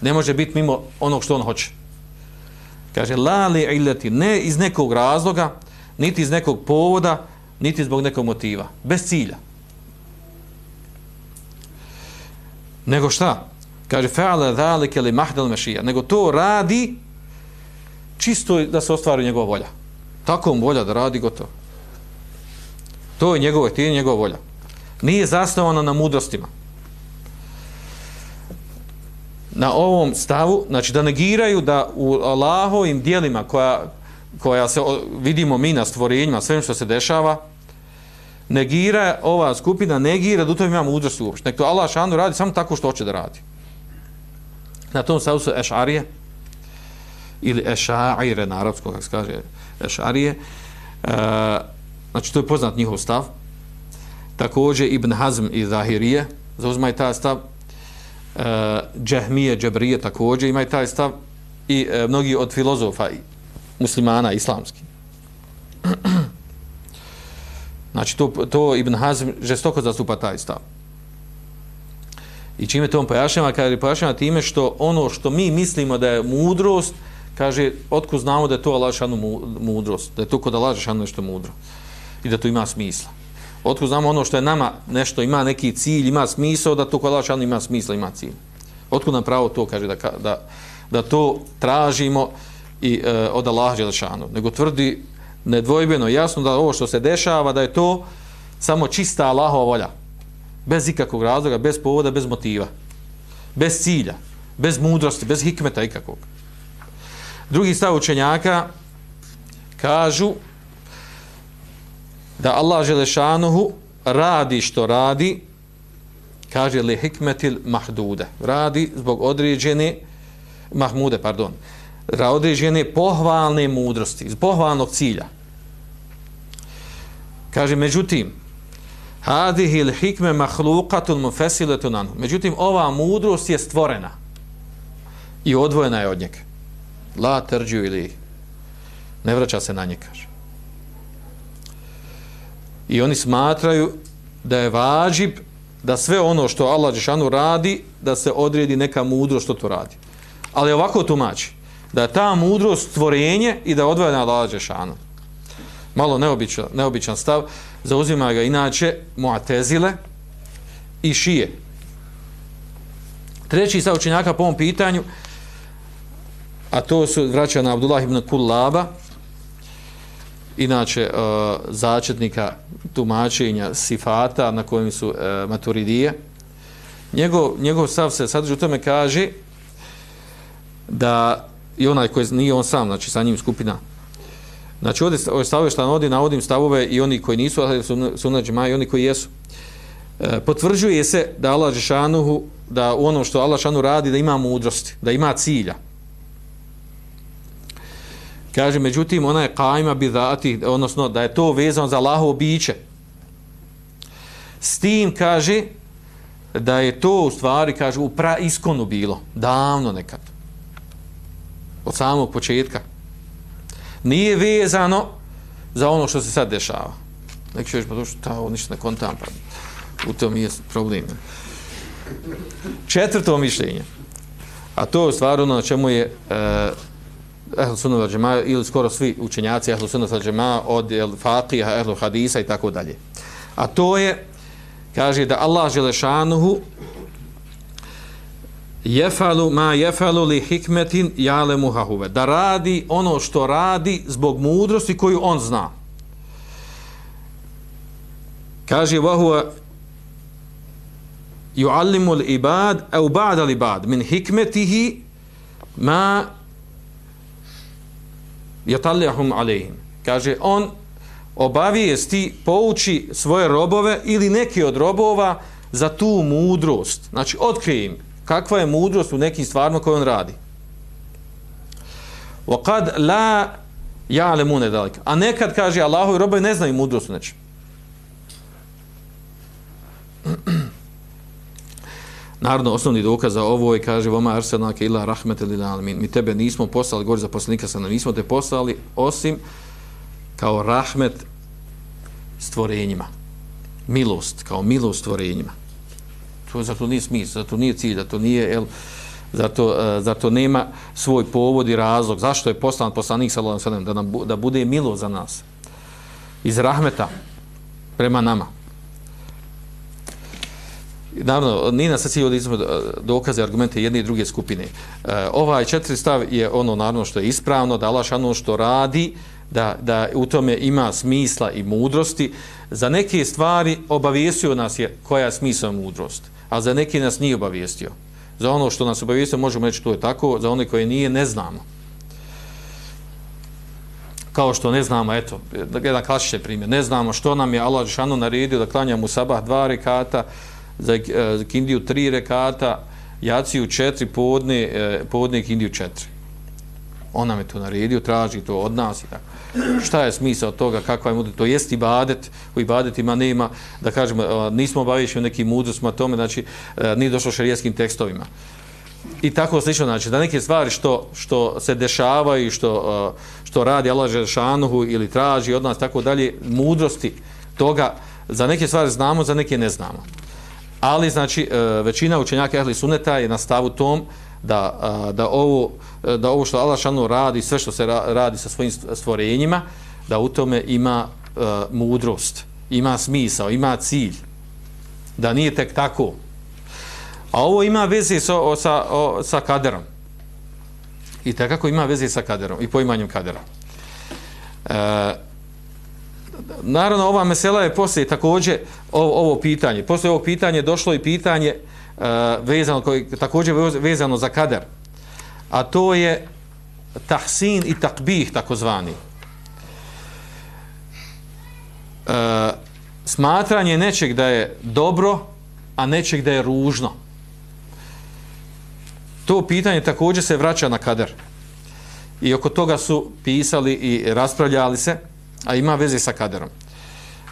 Ne može biti mimo onog što on hoće. Kaže la li illatin ne iz nekog razloga, niti iz nekog povoda, niti zbog nekog motiva, bez cilja. Nego šta? Kaže, fa'ala dhalike li mahdal mešija. Nego to radi čisto da se ostvari njegova volja. Tako mu volja da radi gotovo. To je njegova htjenje, njegova volja. Nije zasnovano na mudrostima. Na ovom stavu, znači da negiraju da u Allahovim dijelima koja, koja se vidimo mi na stvorenjima, sve što se dešava, negira, ova skupina negira da u tome ima mudrost uopšte. Nek to Allah šanu radi samo tako što hoće da radi. Na tom stavu su ešarije, ili ešaire na arabskom, kako se kaže, ešarije. E, znači, to je poznat njihov stav. Također Ibn Hazm i Zahirije zauzmaju taj stav. E, Džehmije, Džebrije također imaju taj stav. I e, mnogi od filozofa muslimana islamski. Znači, to, to Ibn Hazm žestoko zastupa taj stav. I čime to on pojašnjava? Kada pojašnjava time što ono što mi mislimo da je mudrost, kaže, otko znamo da je to Allahšanu mudrost, da je to kod Allahšanu nešto mudro i da to ima smisla. Otko znamo ono što je nama nešto ima neki cilj, ima smisao, da to kod Allahšanu ima smisla, ima cilj. Otko nam pravo to kaže da, da, da to tražimo i e, od Allahšanu, nego tvrdi nedvojbeno jasno da ovo što se dešava da je to samo čista Allahova volja. Bez ikakvog razloga, bez povoda, bez motiva. Bez cilja bez mudrosti, bez hikmeta ikakvog. Drugi stav učenjaka kažu da Allah Želešanuhu radi što radi kaže li hikmetil mahdude. Radi zbog određene mahmude, pardon određene pohvalne mudrosti, iz pohvalnog cilja. Kaže, međutim, hadihi il hikme mahlukatun mufesiletun anhu. Međutim, ova mudrost je stvorena i odvojena je od njega. La trđu ili ne vraća se na nje, kaže. I oni smatraju da je vađib da sve ono što Allah Žešanu radi, da se odredi neka mudrost što to radi. Ali ovako tumači da ta mudrost stvorenje i da odvaja na Allah Đešanu. Malo neobičan, neobičan stav, zauzima ga inače Mu'tezile i Šije. Treći stav učenjaka po ovom pitanju, a to su vraća na Abdullah ibn Kullaba, inače e, začetnika tumačenja sifata na kojim su e, maturidije. Njegov, njegov stav se sadrži u tome kaže da i onaj koji nije on sam, znači sa njim skupina. Znači ovdje ove stavove što navodim, navodim stavove i oni koji nisu, ali su, su džema i oni koji jesu. E, potvrđuje se da Allah Žešanuhu, da u onom što Allah Žešanu radi, da ima mudrosti, da ima cilja. Kaže, međutim, ona je kajma bidati, odnosno da je to vezano za Allahovo biće. S tim, kaže, da je to u stvari, kaže, u praiskonu bilo, davno nekad. Od samog početka. Nije vezano za ono što se sad dešava. Neki ćeš pa to što ta, ništa ne kontam, pa u tom je problem. Četvrto mišljenje. A to je stvar ono na čemu je eh, uh, Ehlu Sunnova Džemaja ili skoro svi učenjaci Ehlu Sunnova Džemaja od El Fatiha, Ehlu Hadisa i tako dalje. A to je kaže da Allah Želešanuhu jefalu ma jefalu li hikmetin jale muhahuve. Da radi ono što radi zbog mudrosti koju on zna. Kaže vahuva yuallimu al-ibad aw ba'da al-ibad min hikmetihi ma yatallahum alayhim. Kaže on obavijesti, pouči svoje robove ili neki od robova za tu mudrost. Znači, otkrije im kakva je mudrost u nekim stvarima koje on radi. وَقَدْ لَا يَعْلَمُونَ دَلِكَ A nekad, kaže, Allahovi robovi ne znaju mudrost u nečem. Naravno, osnovni dokaz za ovo je, kaže, vama arsenake ila rahmete li alamin. Mi tebe nismo poslali, govori za poslanika sa nam, nismo te poslali osim kao rahmet stvorenjima. Milost, kao milost stvorenjima. To zato nije smisla, zato nije cilj, zato nije, el, zato, uh, e, zato nema svoj povod i razlog. Zašto je poslan poslanik sa Allahom da, nam, da bude milo za nas? Iz rahmeta prema nama. Naravno, nije na sad cilj odizmo e, dokaze, argumente jedne i druge skupine. E, ovaj četiri stav je ono naravno što je ispravno, da Allah ono što radi, da, da u tome ima smisla i mudrosti. Za neke stvari obavijesio nas je koja je smisla mudrost, a za neke nas nije obavijestio. Za ono što nas obavijestio možemo reći to je tako, za one koje nije ne znamo. Kao što ne znamo, eto, jedan klasični primjer, ne znamo što nam je Allah Žešanu naredio da klanjamo u sabah dva rekata, za, eh, za kindiju tri rekata, jaciju četiri, podne, eh, podne kindiju četiri. On nam je to naredio, traži to od nas i tako šta je smisao toga, kakva je mudrost, to jest ibadet, u ibadetima nema, da kažemo, nismo obavišeni nekim mudrostima tome, znači, nije došlo šarijetskim tekstovima. I tako slično, znači, da neke stvari što, što se dešavaju, što, što radi Allah Žešanuhu ili traži od nas, tako dalje, mudrosti toga, za neke stvari znamo, za neke ne znamo. Ali, znači, većina učenjaka Ehli Suneta je na stavu tom, da, da, ovo, da ovo što Allah šanu radi, sve što se radi sa svojim stvorenjima, da u tome ima uh, mudrost, ima smisao, ima cilj. Da nije tek tako. A ovo ima veze sa, o, sa, o, sa kaderom. I kako ima veze sa kaderom i poimanjem kadera. E, naravno, ova mesela je poslije također ovo, ovo pitanje. Poslije ovo pitanje došlo i pitanje uh, Eh, vezano, koji, također vezano za kader. A to je tahsin i takbih, takozvani. E, smatranje nečeg da je dobro, a nečeg da je ružno. To pitanje također se vraća na kader. I oko toga su pisali i raspravljali se, a ima veze sa kaderom.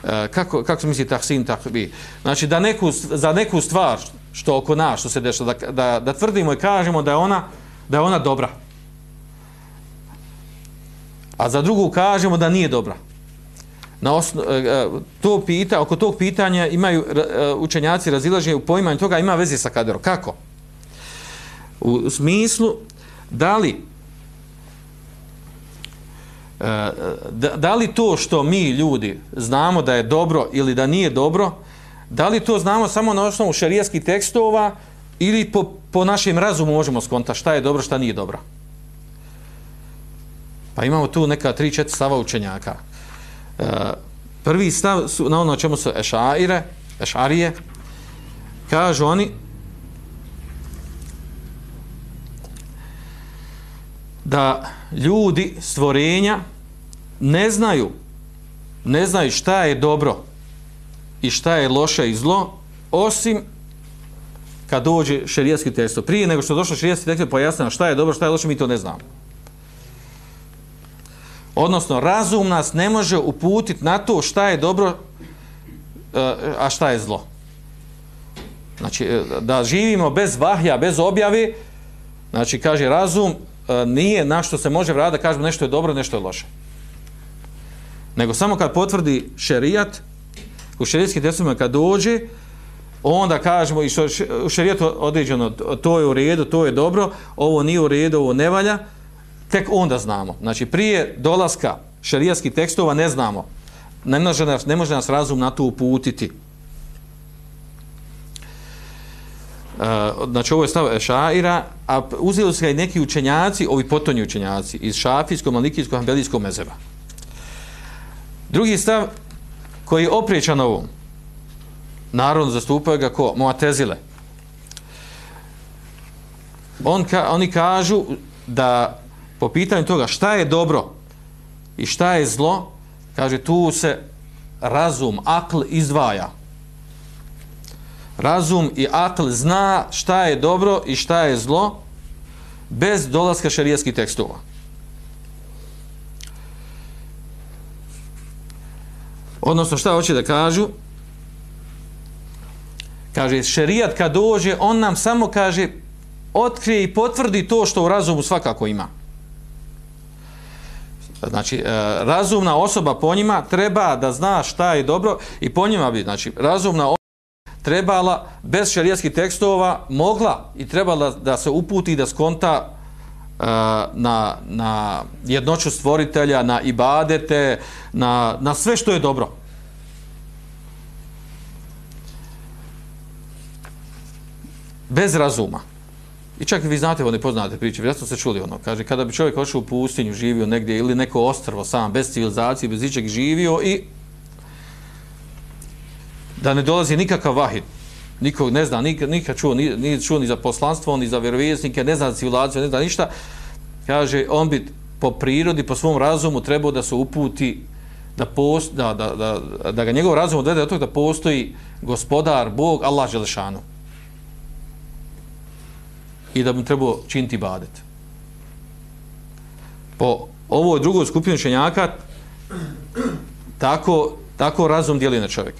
E, kako, kako se misli tahsin takbi? Znači da neku, za neku stvar što oko nas, što se dešava, da, da, da tvrdimo i kažemo da je ona, da je ona dobra. A za drugu kažemo da nije dobra. Na osno, e, e, to pita, oko tog pitanja imaju e, učenjaci razilaženje u poimanju toga ima veze sa kaderom. Kako? U smislu da li da, da li to što mi ljudi znamo da je dobro ili da nije dobro, da li to znamo samo na osnovu šarijaskih tekstova ili po, po našem razumu možemo skonta šta je dobro, šta nije dobro. Pa imamo tu neka tri, četiri stava učenjaka. E, prvi stav su na ono čemu su ešaire, ešarije, kažu oni da ljudi, stvorenja, ne znaju, ne znaju šta je dobro i šta je loše i zlo, osim kad dođe šerijetski tekst. Prije nego što došlo šerijetski tekst, pojasnimo šta je dobro, šta je loše, mi to ne znamo. Odnosno, razum nas ne može uputiti na to šta je dobro, e, a šta je zlo. Znači, e, da živimo bez vahja, bez objave, znači, kaže, razum e, nije na što se može vratiti kažemo nešto je dobro, nešto je loše. Nego samo kad potvrdi šerijat, u šerijskim tekstovima kad dođe, onda kažemo i što u šerijetu određeno to je u redu, to je dobro, ovo nije u redu, ovo ne valja, tek onda znamo. Znači prije dolaska šerijskih tekstova ne znamo. Ne može nas, ne može nas razum na to uputiti. Uh, znači ovo je stav Šaira, a uzeli su ga i neki učenjaci, ovi potonji učenjaci, iz šafijskog, malikijskog, ambelijskog mezeva. Drugi stav koji je opriječan ovom, narodno zastupaju ga ko? Moatezile. On ka, oni kažu da po pitanju toga šta je dobro i šta je zlo, kaže tu se razum, akl izdvaja. Razum i akl zna šta je dobro i šta je zlo bez dolaska šarijeskih tekstova. Odnosno šta hoće da kažu? Kaže, šerijat kad dođe, on nam samo kaže, otkrije i potvrdi to što u razumu svakako ima. Znači, e, razumna osoba po njima treba da zna šta je dobro i po njima bi, znači, razumna osoba trebala, bez šerijatskih tekstova, mogla i trebala da se uputi da skonta E, na, na jednoću stvoritelja, na ibadete, na, na sve što je dobro. bez razuma. I čak vi znate, oni poznate priče, vjerojatno ste čuli ono, kaže, kada bi čovjek ošao u pustinju, živio negdje, ili neko ostrvo sam, bez civilizacije, bez ičeg živio i da ne dolazi nikakav vahid, nikog ne zna, nikad, nikad čuo, ni, ni čuo ni za poslanstvo, ni za vjerovjesnike, ne zna za civilizaciju, ne zna ništa, kaže, on bi po prirodi, po svom razumu trebao da se uputi, da, post, da, da, da, da ga njegov razum odvede od toga da postoji gospodar, Bog, Allah Želešanu i da mu trebao činiti badet. Po ovoj drugoj skupini učenjaka tako, tako razum dijeli na čovjeka.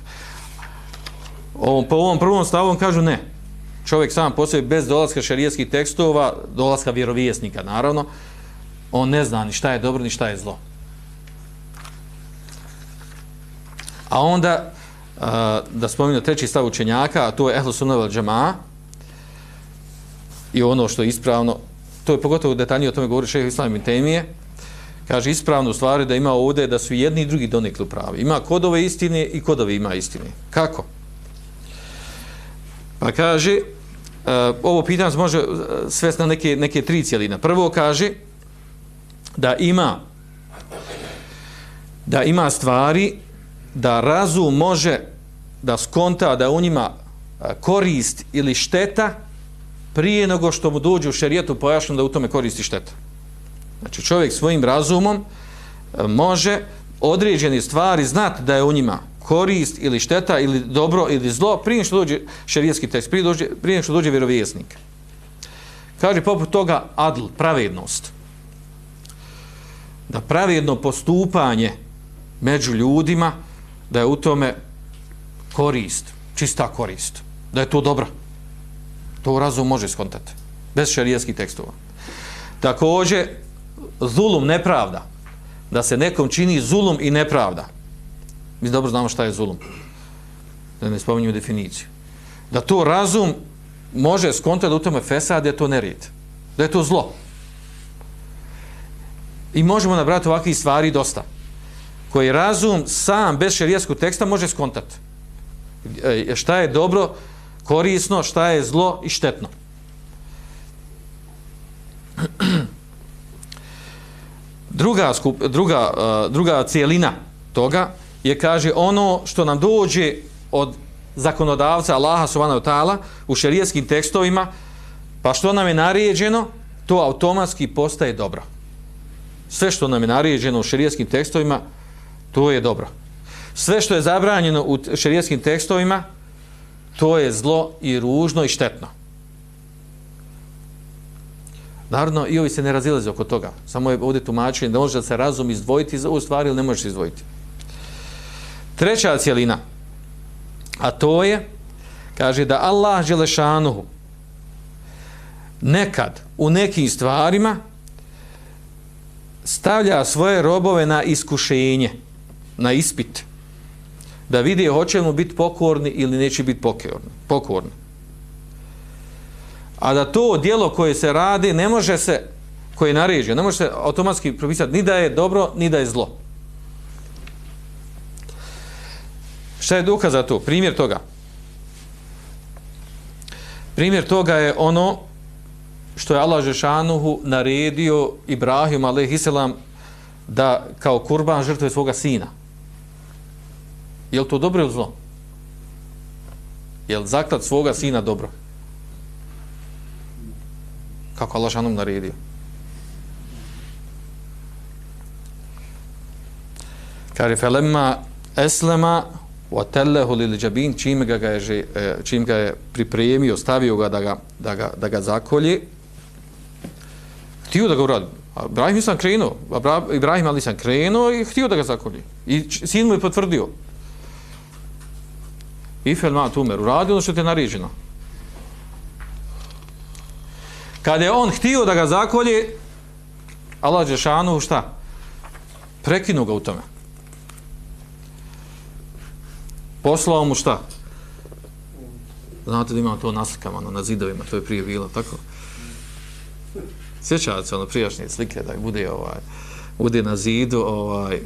Ovom, po ovom prvom stavom kažu ne. Čovjek sam postoji bez dolaska šarijetskih tekstova, dolaska vjerovijesnika naravno, on ne zna ni šta je dobro ni šta je zlo. A onda, da spominu treći stav učenjaka, a to je Ehlu Sunnavel Džema'a, i ono što je ispravno, to je pogotovo detaljnije o tome govori šehe Islam i temije, kaže ispravno u stvari da ima ovdje da su jedni i drugi donekli pravi. Ima kodove istine i kodove ima istine. Kako? Pa kaže, uh, ovo pitanje može e, svesti na neke, neke tri cijelina. Prvo kaže da ima da ima stvari da razum može da skonta da u njima e, korist ili šteta prije nego što mu dođe u šerijetu pojašnjeno da u tome koristi šteta. Znači čovjek svojim razumom može određene stvari znati da je u njima korist ili šteta ili dobro ili zlo prije što dođe šerijski tekst, prije, dođe, prije što dođe vjerovjesnik. Kaže poput toga adl, pravednost. Da pravedno postupanje među ljudima da je u tome korist, čista korist, da je to dobro. To razum može skontati. Bez šerijskih tekstova. Također, zulum, nepravda. Da se nekom čini zulum i nepravda. Mi dobro znamo šta je zulum. Da ne spominju definiciju. Da to razum može skontati u tome fesad je to nerijed. Da je to zlo. I možemo nabrati ovakvih stvari dosta. Koji razum sam, bez šarijeskog teksta, može skontati. E, e, šta je dobro, korisno, šta je zlo i štetno. Druga, skup, druga, uh, druga cijelina toga je, kaže, ono što nam dođe od zakonodavca Allaha subhanahu ta'ala u šerijetskim tekstovima, pa što nam je naređeno, to automatski postaje dobro. Sve što nam je naređeno u šerijetskim tekstovima, to je dobro. Sve što je zabranjeno u šerijetskim tekstovima, to je zlo i ružno i štetno. Naravno, i ovi se ne razilaze oko toga. Samo je ovdje tumačenje da može da se razum izdvojiti u stvari ili ne može se izdvojiti. Treća cijelina, a to je, kaže da Allah Želešanuhu nekad u nekim stvarima stavlja svoje robove na iskušenje, na ispit, da vidi hoće mu biti pokorni ili neće biti pokorni. pokorni. A da to dijelo koje se radi ne može se, koje je naređeno, ne može se automatski propisati ni da je dobro, ni da je zlo. Šta je dokaz za to? Primjer toga. Primjer toga je ono što je Allah Žešanuhu naredio Ibrahim a.s. da kao kurban žrtve svoga sina. Je li to dobro ili zlo? Je li zaklad svoga sina dobro? Kako Allah Žešanuhu naredio? Kari felemma eslema wa tellehu lil džabin čim ga, ga je, e, čim ga je pripremio, stavio ga da ga, da ga, da ga zakolje, htio da ga uradi. Ibrahim sam krenuo, Ibrahim ali sam krenuo i htio da ga zakolje. I sin mu je potvrdio. Ifel ma tumer, uradi ono što te naređeno. Kad je on htio da ga zakolje, Allah Đešanu šta? Prekinu ga u tome. Poslao mu šta? Znate da imamo to naslikama ono, na zidovima, to je prije bilo, tako? Sjećate se ono prijašnje slike da bude ovaj bude na zidu ovaj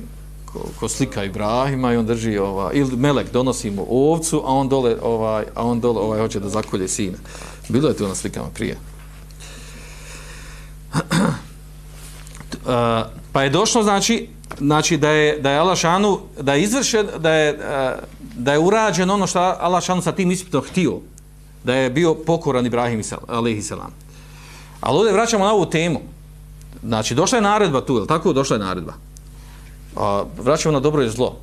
ko, ko slika Ibrahima i on drži ovaj ili melek donosi mu ovcu, a on dole ovaj a on dole ovaj hoće da zakolje sina. Bilo je to na slikama prije. pa je došlo znači znači da je da je Alašanu da je izvršen da je e, da je urađen ono što Alašanu sa tim ispitom htio da je bio pokoran Ibrahim alejselam. Ali ovdje vraćamo na ovu temu. Znači, došla je naredba tu, je tako? Došla je naredba. A, vraćamo na dobro i zlo.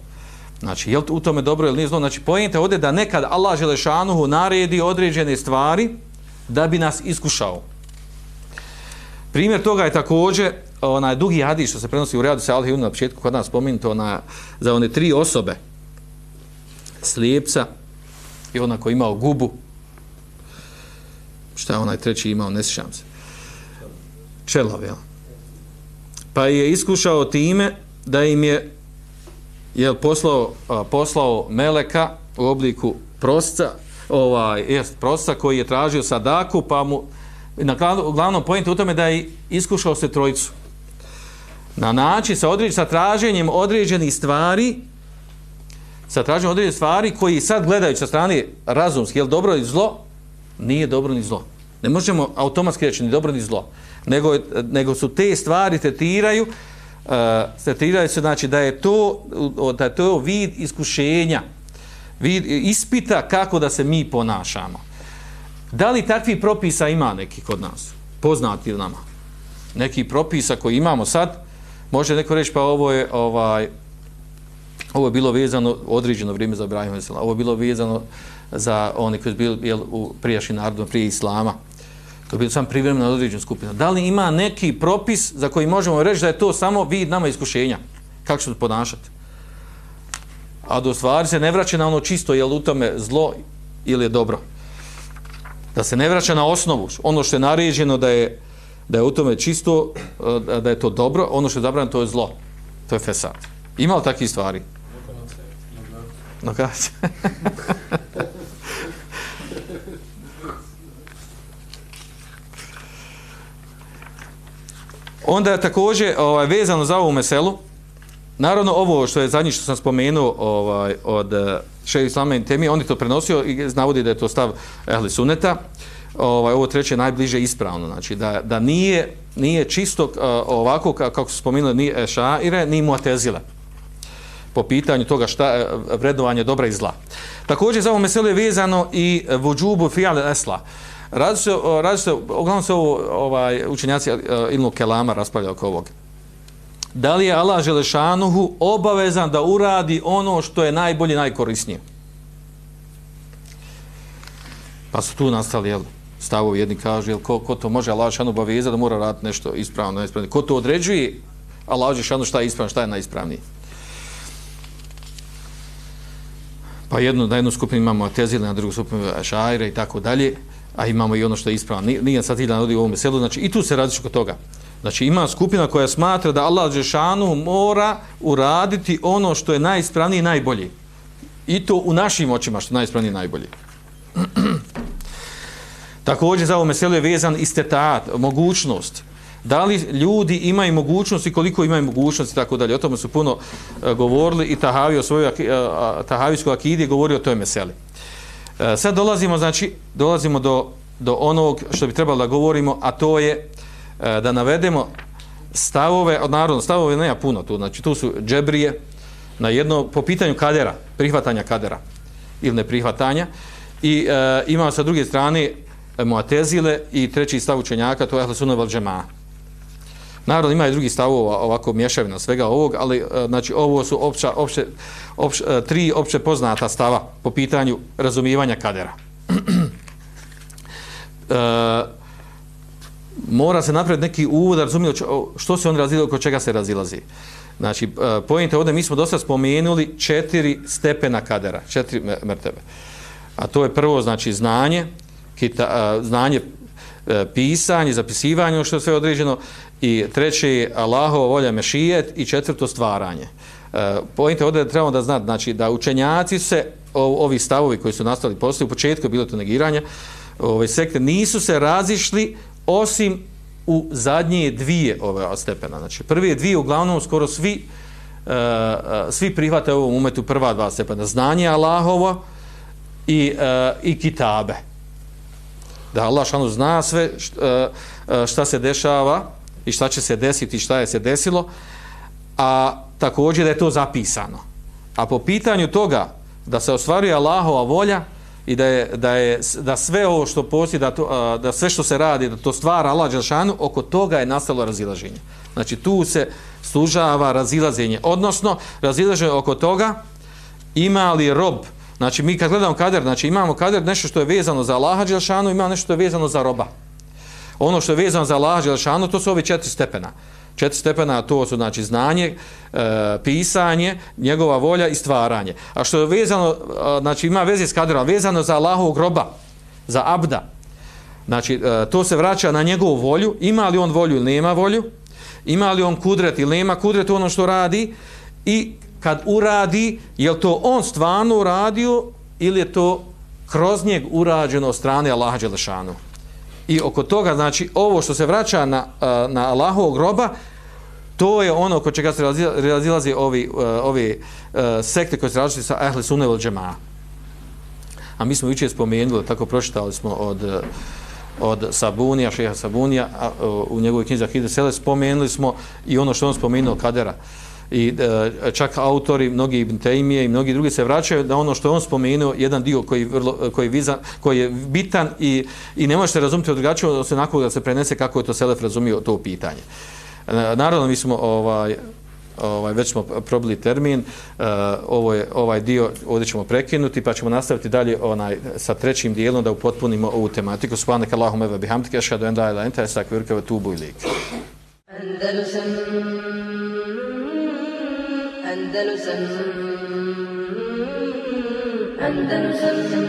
Znači, je li u tome dobro ili nije zlo? Znači, pojente ovdje da nekad Allah Želešanuhu naredi određene stvari da bi nas iskušao. Primjer toga je također onaj dugi hadis što se prenosi u readu se Alhi na početku kod nas spomenuto ona, za one tri osobe slijepca i ona koji imao gubu šta je onaj treći imao, ne sjećam se čelav, jel? Pa je iskušao time da im je jel, poslao, a, poslao meleka u obliku prosca, ovaj, jest, prosca koji je tražio sadaku, pa mu na glavnom pojentu u tome da je iskušao se trojicu. Na način sa, određen, sa traženjem određenih stvari, sa traženjem određenih stvari koji sad gledaju sa strane razumski, je li dobro ili zlo? Nije dobro ni zlo. Ne možemo automatski reći ni dobro ni zlo nego, nego su te stvari tretiraju uh, tretiraju se znači da je to da je to vid iskušenja vid ispita kako da se mi ponašamo da li takvi propisa ima neki kod nas poznati nama neki propisa koji imamo sad može neko reći pa ovo je ovaj ovo je bilo vezano određeno vrijeme za Ibrahim ovo je bilo vezano za oni koji su bili u prijašnjim narodom prije islama To je bilo sam privremeno na određenu skupinu. Da li ima neki propis za koji možemo reći da je to samo vid nama iskušenja? Kako ćemo ponašati? A do stvari se ne vraća na ono čisto, je li u tome zlo ili je dobro? Da se ne vraća na osnovu, ono što je naređeno da je, da je u tome čisto, e, da je to dobro, ono što je zabranjeno to je zlo. To je fesad. Ima li takve stvari? No kada Onda je također ovaj, vezano za ovu meselu, naravno ovo što je zadnji što sam spomenuo ovaj, od e, šeji islama i temi, on je to prenosio i navodi da je to stav ehli suneta, ovaj, ovo treće najbliže ispravno, znači da, da nije, nije čisto uh, ovako kako su spomenuli ni eh, šaire, ni muatezile po pitanju toga šta eh, vrednovanje dobra i zla. Također za ovo meselo je vezano i vuđubu fi'al esla. Radi se, eh, radi se, uglavnom se ovo, ovaj, učenjaci uh, Ilmu Kelama raspravljaju oko ovog. Da li je Allah Želešanuhu obavezan da uradi ono što je najbolje, najkorisnije? Pa su tu nastali, jel, stavovi jedni kažu, jel, ko, ko to može Allah šanu obaveza da mora raditi nešto ispravno, neispravno. Ko to određuje, Allah šanu šta je ispravno, šta je najispravnije. Pa jednu, na jednu skupinu imamo tezile, na drugu skupinu šajre i tako dalje, a imamo i ono što je ispravno. Nije, nije sad hilja u ovom selu, znači i tu se radi kod toga. Znači ima skupina koja smatra da Allah Žešanu mora uraditi ono što je najispravniji i najbolji. I to u našim očima što je najispravniji i najbolji. Također za ovo meselo je vezan istetat, mogućnost. Da li ljudi imaju mogućnost i koliko imaju mogućnosti tako dalje. O tome su puno uh, govorili i Tahavi o svojoj uh, Tahavijskoj akidi govori o toj meseli. Uh, e, sad dolazimo, znači, dolazimo do, do onog što bi trebalo da govorimo, a to je uh, da navedemo stavove, od narodno, stavove nema puno tu, znači tu su džebrije na jedno, po pitanju kadera, prihvatanja kadera ili neprihvatanja i e, imamo sa druge strane Muatezile i treći stav učenjaka, to je Ahle Sunna vel Džema'a. Naravno, ima i drugi stavova ovako mješavina svega ovog, ali e, znači, ovo su opća, opće, opće, e, tri opće poznata stava po pitanju razumijevanja kadera. e, mora se napraviti neki uvod da razumije što se on razilazi, oko čega se razilazi. Znači, e, ovdje, mi smo dosta spomenuli četiri stepena kadera, četiri mrtebe. A to je prvo, znači, znanje, kita, znanje e, pisanje, zapisivanje, što je sve određeno, i treći, Allahova volja mešijet i četvrto stvaranje. E, Pojente ovdje trebamo da znati, znači da učenjaci se, ovi stavovi koji su nastali poslije, u početku je bilo to negiranje, ove sekte nisu se razišli osim u zadnje dvije ove stepena. Znači, prvi dvije, uglavnom, skoro svi, uh, svi prihvate ovom umetu prva dva stepena. Znanje Allahovo i, i kitabe da Allah šanu zna sve e, e, šta se dešava i šta će se desiti i šta je se desilo, a također da je to zapisano. A po pitanju toga da se ostvaruje Allahova volja i da, je, da, je, da sve ovo što postoji, da, to, e, da sve što se radi, da to stvara Allah Đelšanu, oko toga je nastalo razilaženje. Znači tu se služava razilaženje. Odnosno, razilaženje oko toga ima li rob Znači, mi kad gledamo kader, znači imamo kader nešto što je vezano za Allaha Đelšanu, ima nešto što je vezano za roba. Ono što je vezano za Allaha Đelšanu, to su ovi četiri stepena. Četiri stepena, to su znači znanje, e, pisanje, njegova volja i stvaranje. A što je vezano, e, znači ima veze s kaderom, vezano za Allahovog roba, za abda. Znači, e, to se vraća na njegovu volju, ima li on volju ili nema volju, ima li on kudret ili nema kudret u ono što radi i kad uradi, je to on stvarno uradio ili je to kroz njeg urađeno od strane Allaha Đelešanu. I oko toga, znači, ovo što se vraća na, na Allahovog groba, to je ono oko čega se realizilazi ovi, ovi sekte koji se različiti sa Ahli Sunne ili Džema. A mi smo jučer spomenuli, tako pročitali smo od od Sabunija, šeha Sabunija, u njegovoj knjizi Ahide Sele, spomenuli smo i ono što on spomenuo kadera. Uh, i e, čak autori, mnogi Ibn Taymije i mnogi drugi se vraćaju da ono što on spomenuo, jedan dio koji, vrlo, e, koji, vizan, koji je bitan i, i ne možete razumjeti odgačio, da se onako da se prenese kako je to Selef razumio to pitanje. E, naravno, mi smo ovaj, ovaj, već smo probili termin, uh, ovo je, ovaj dio ovdje ćemo prekinuti, pa ćemo nastaviti dalje onaj, sa trećim dijelom da upotpunimo ovu tematiku. Subhanak Allahum eva bihamdike, ašhadu en da illa anta astaghfiruka wa tubu ilaik and then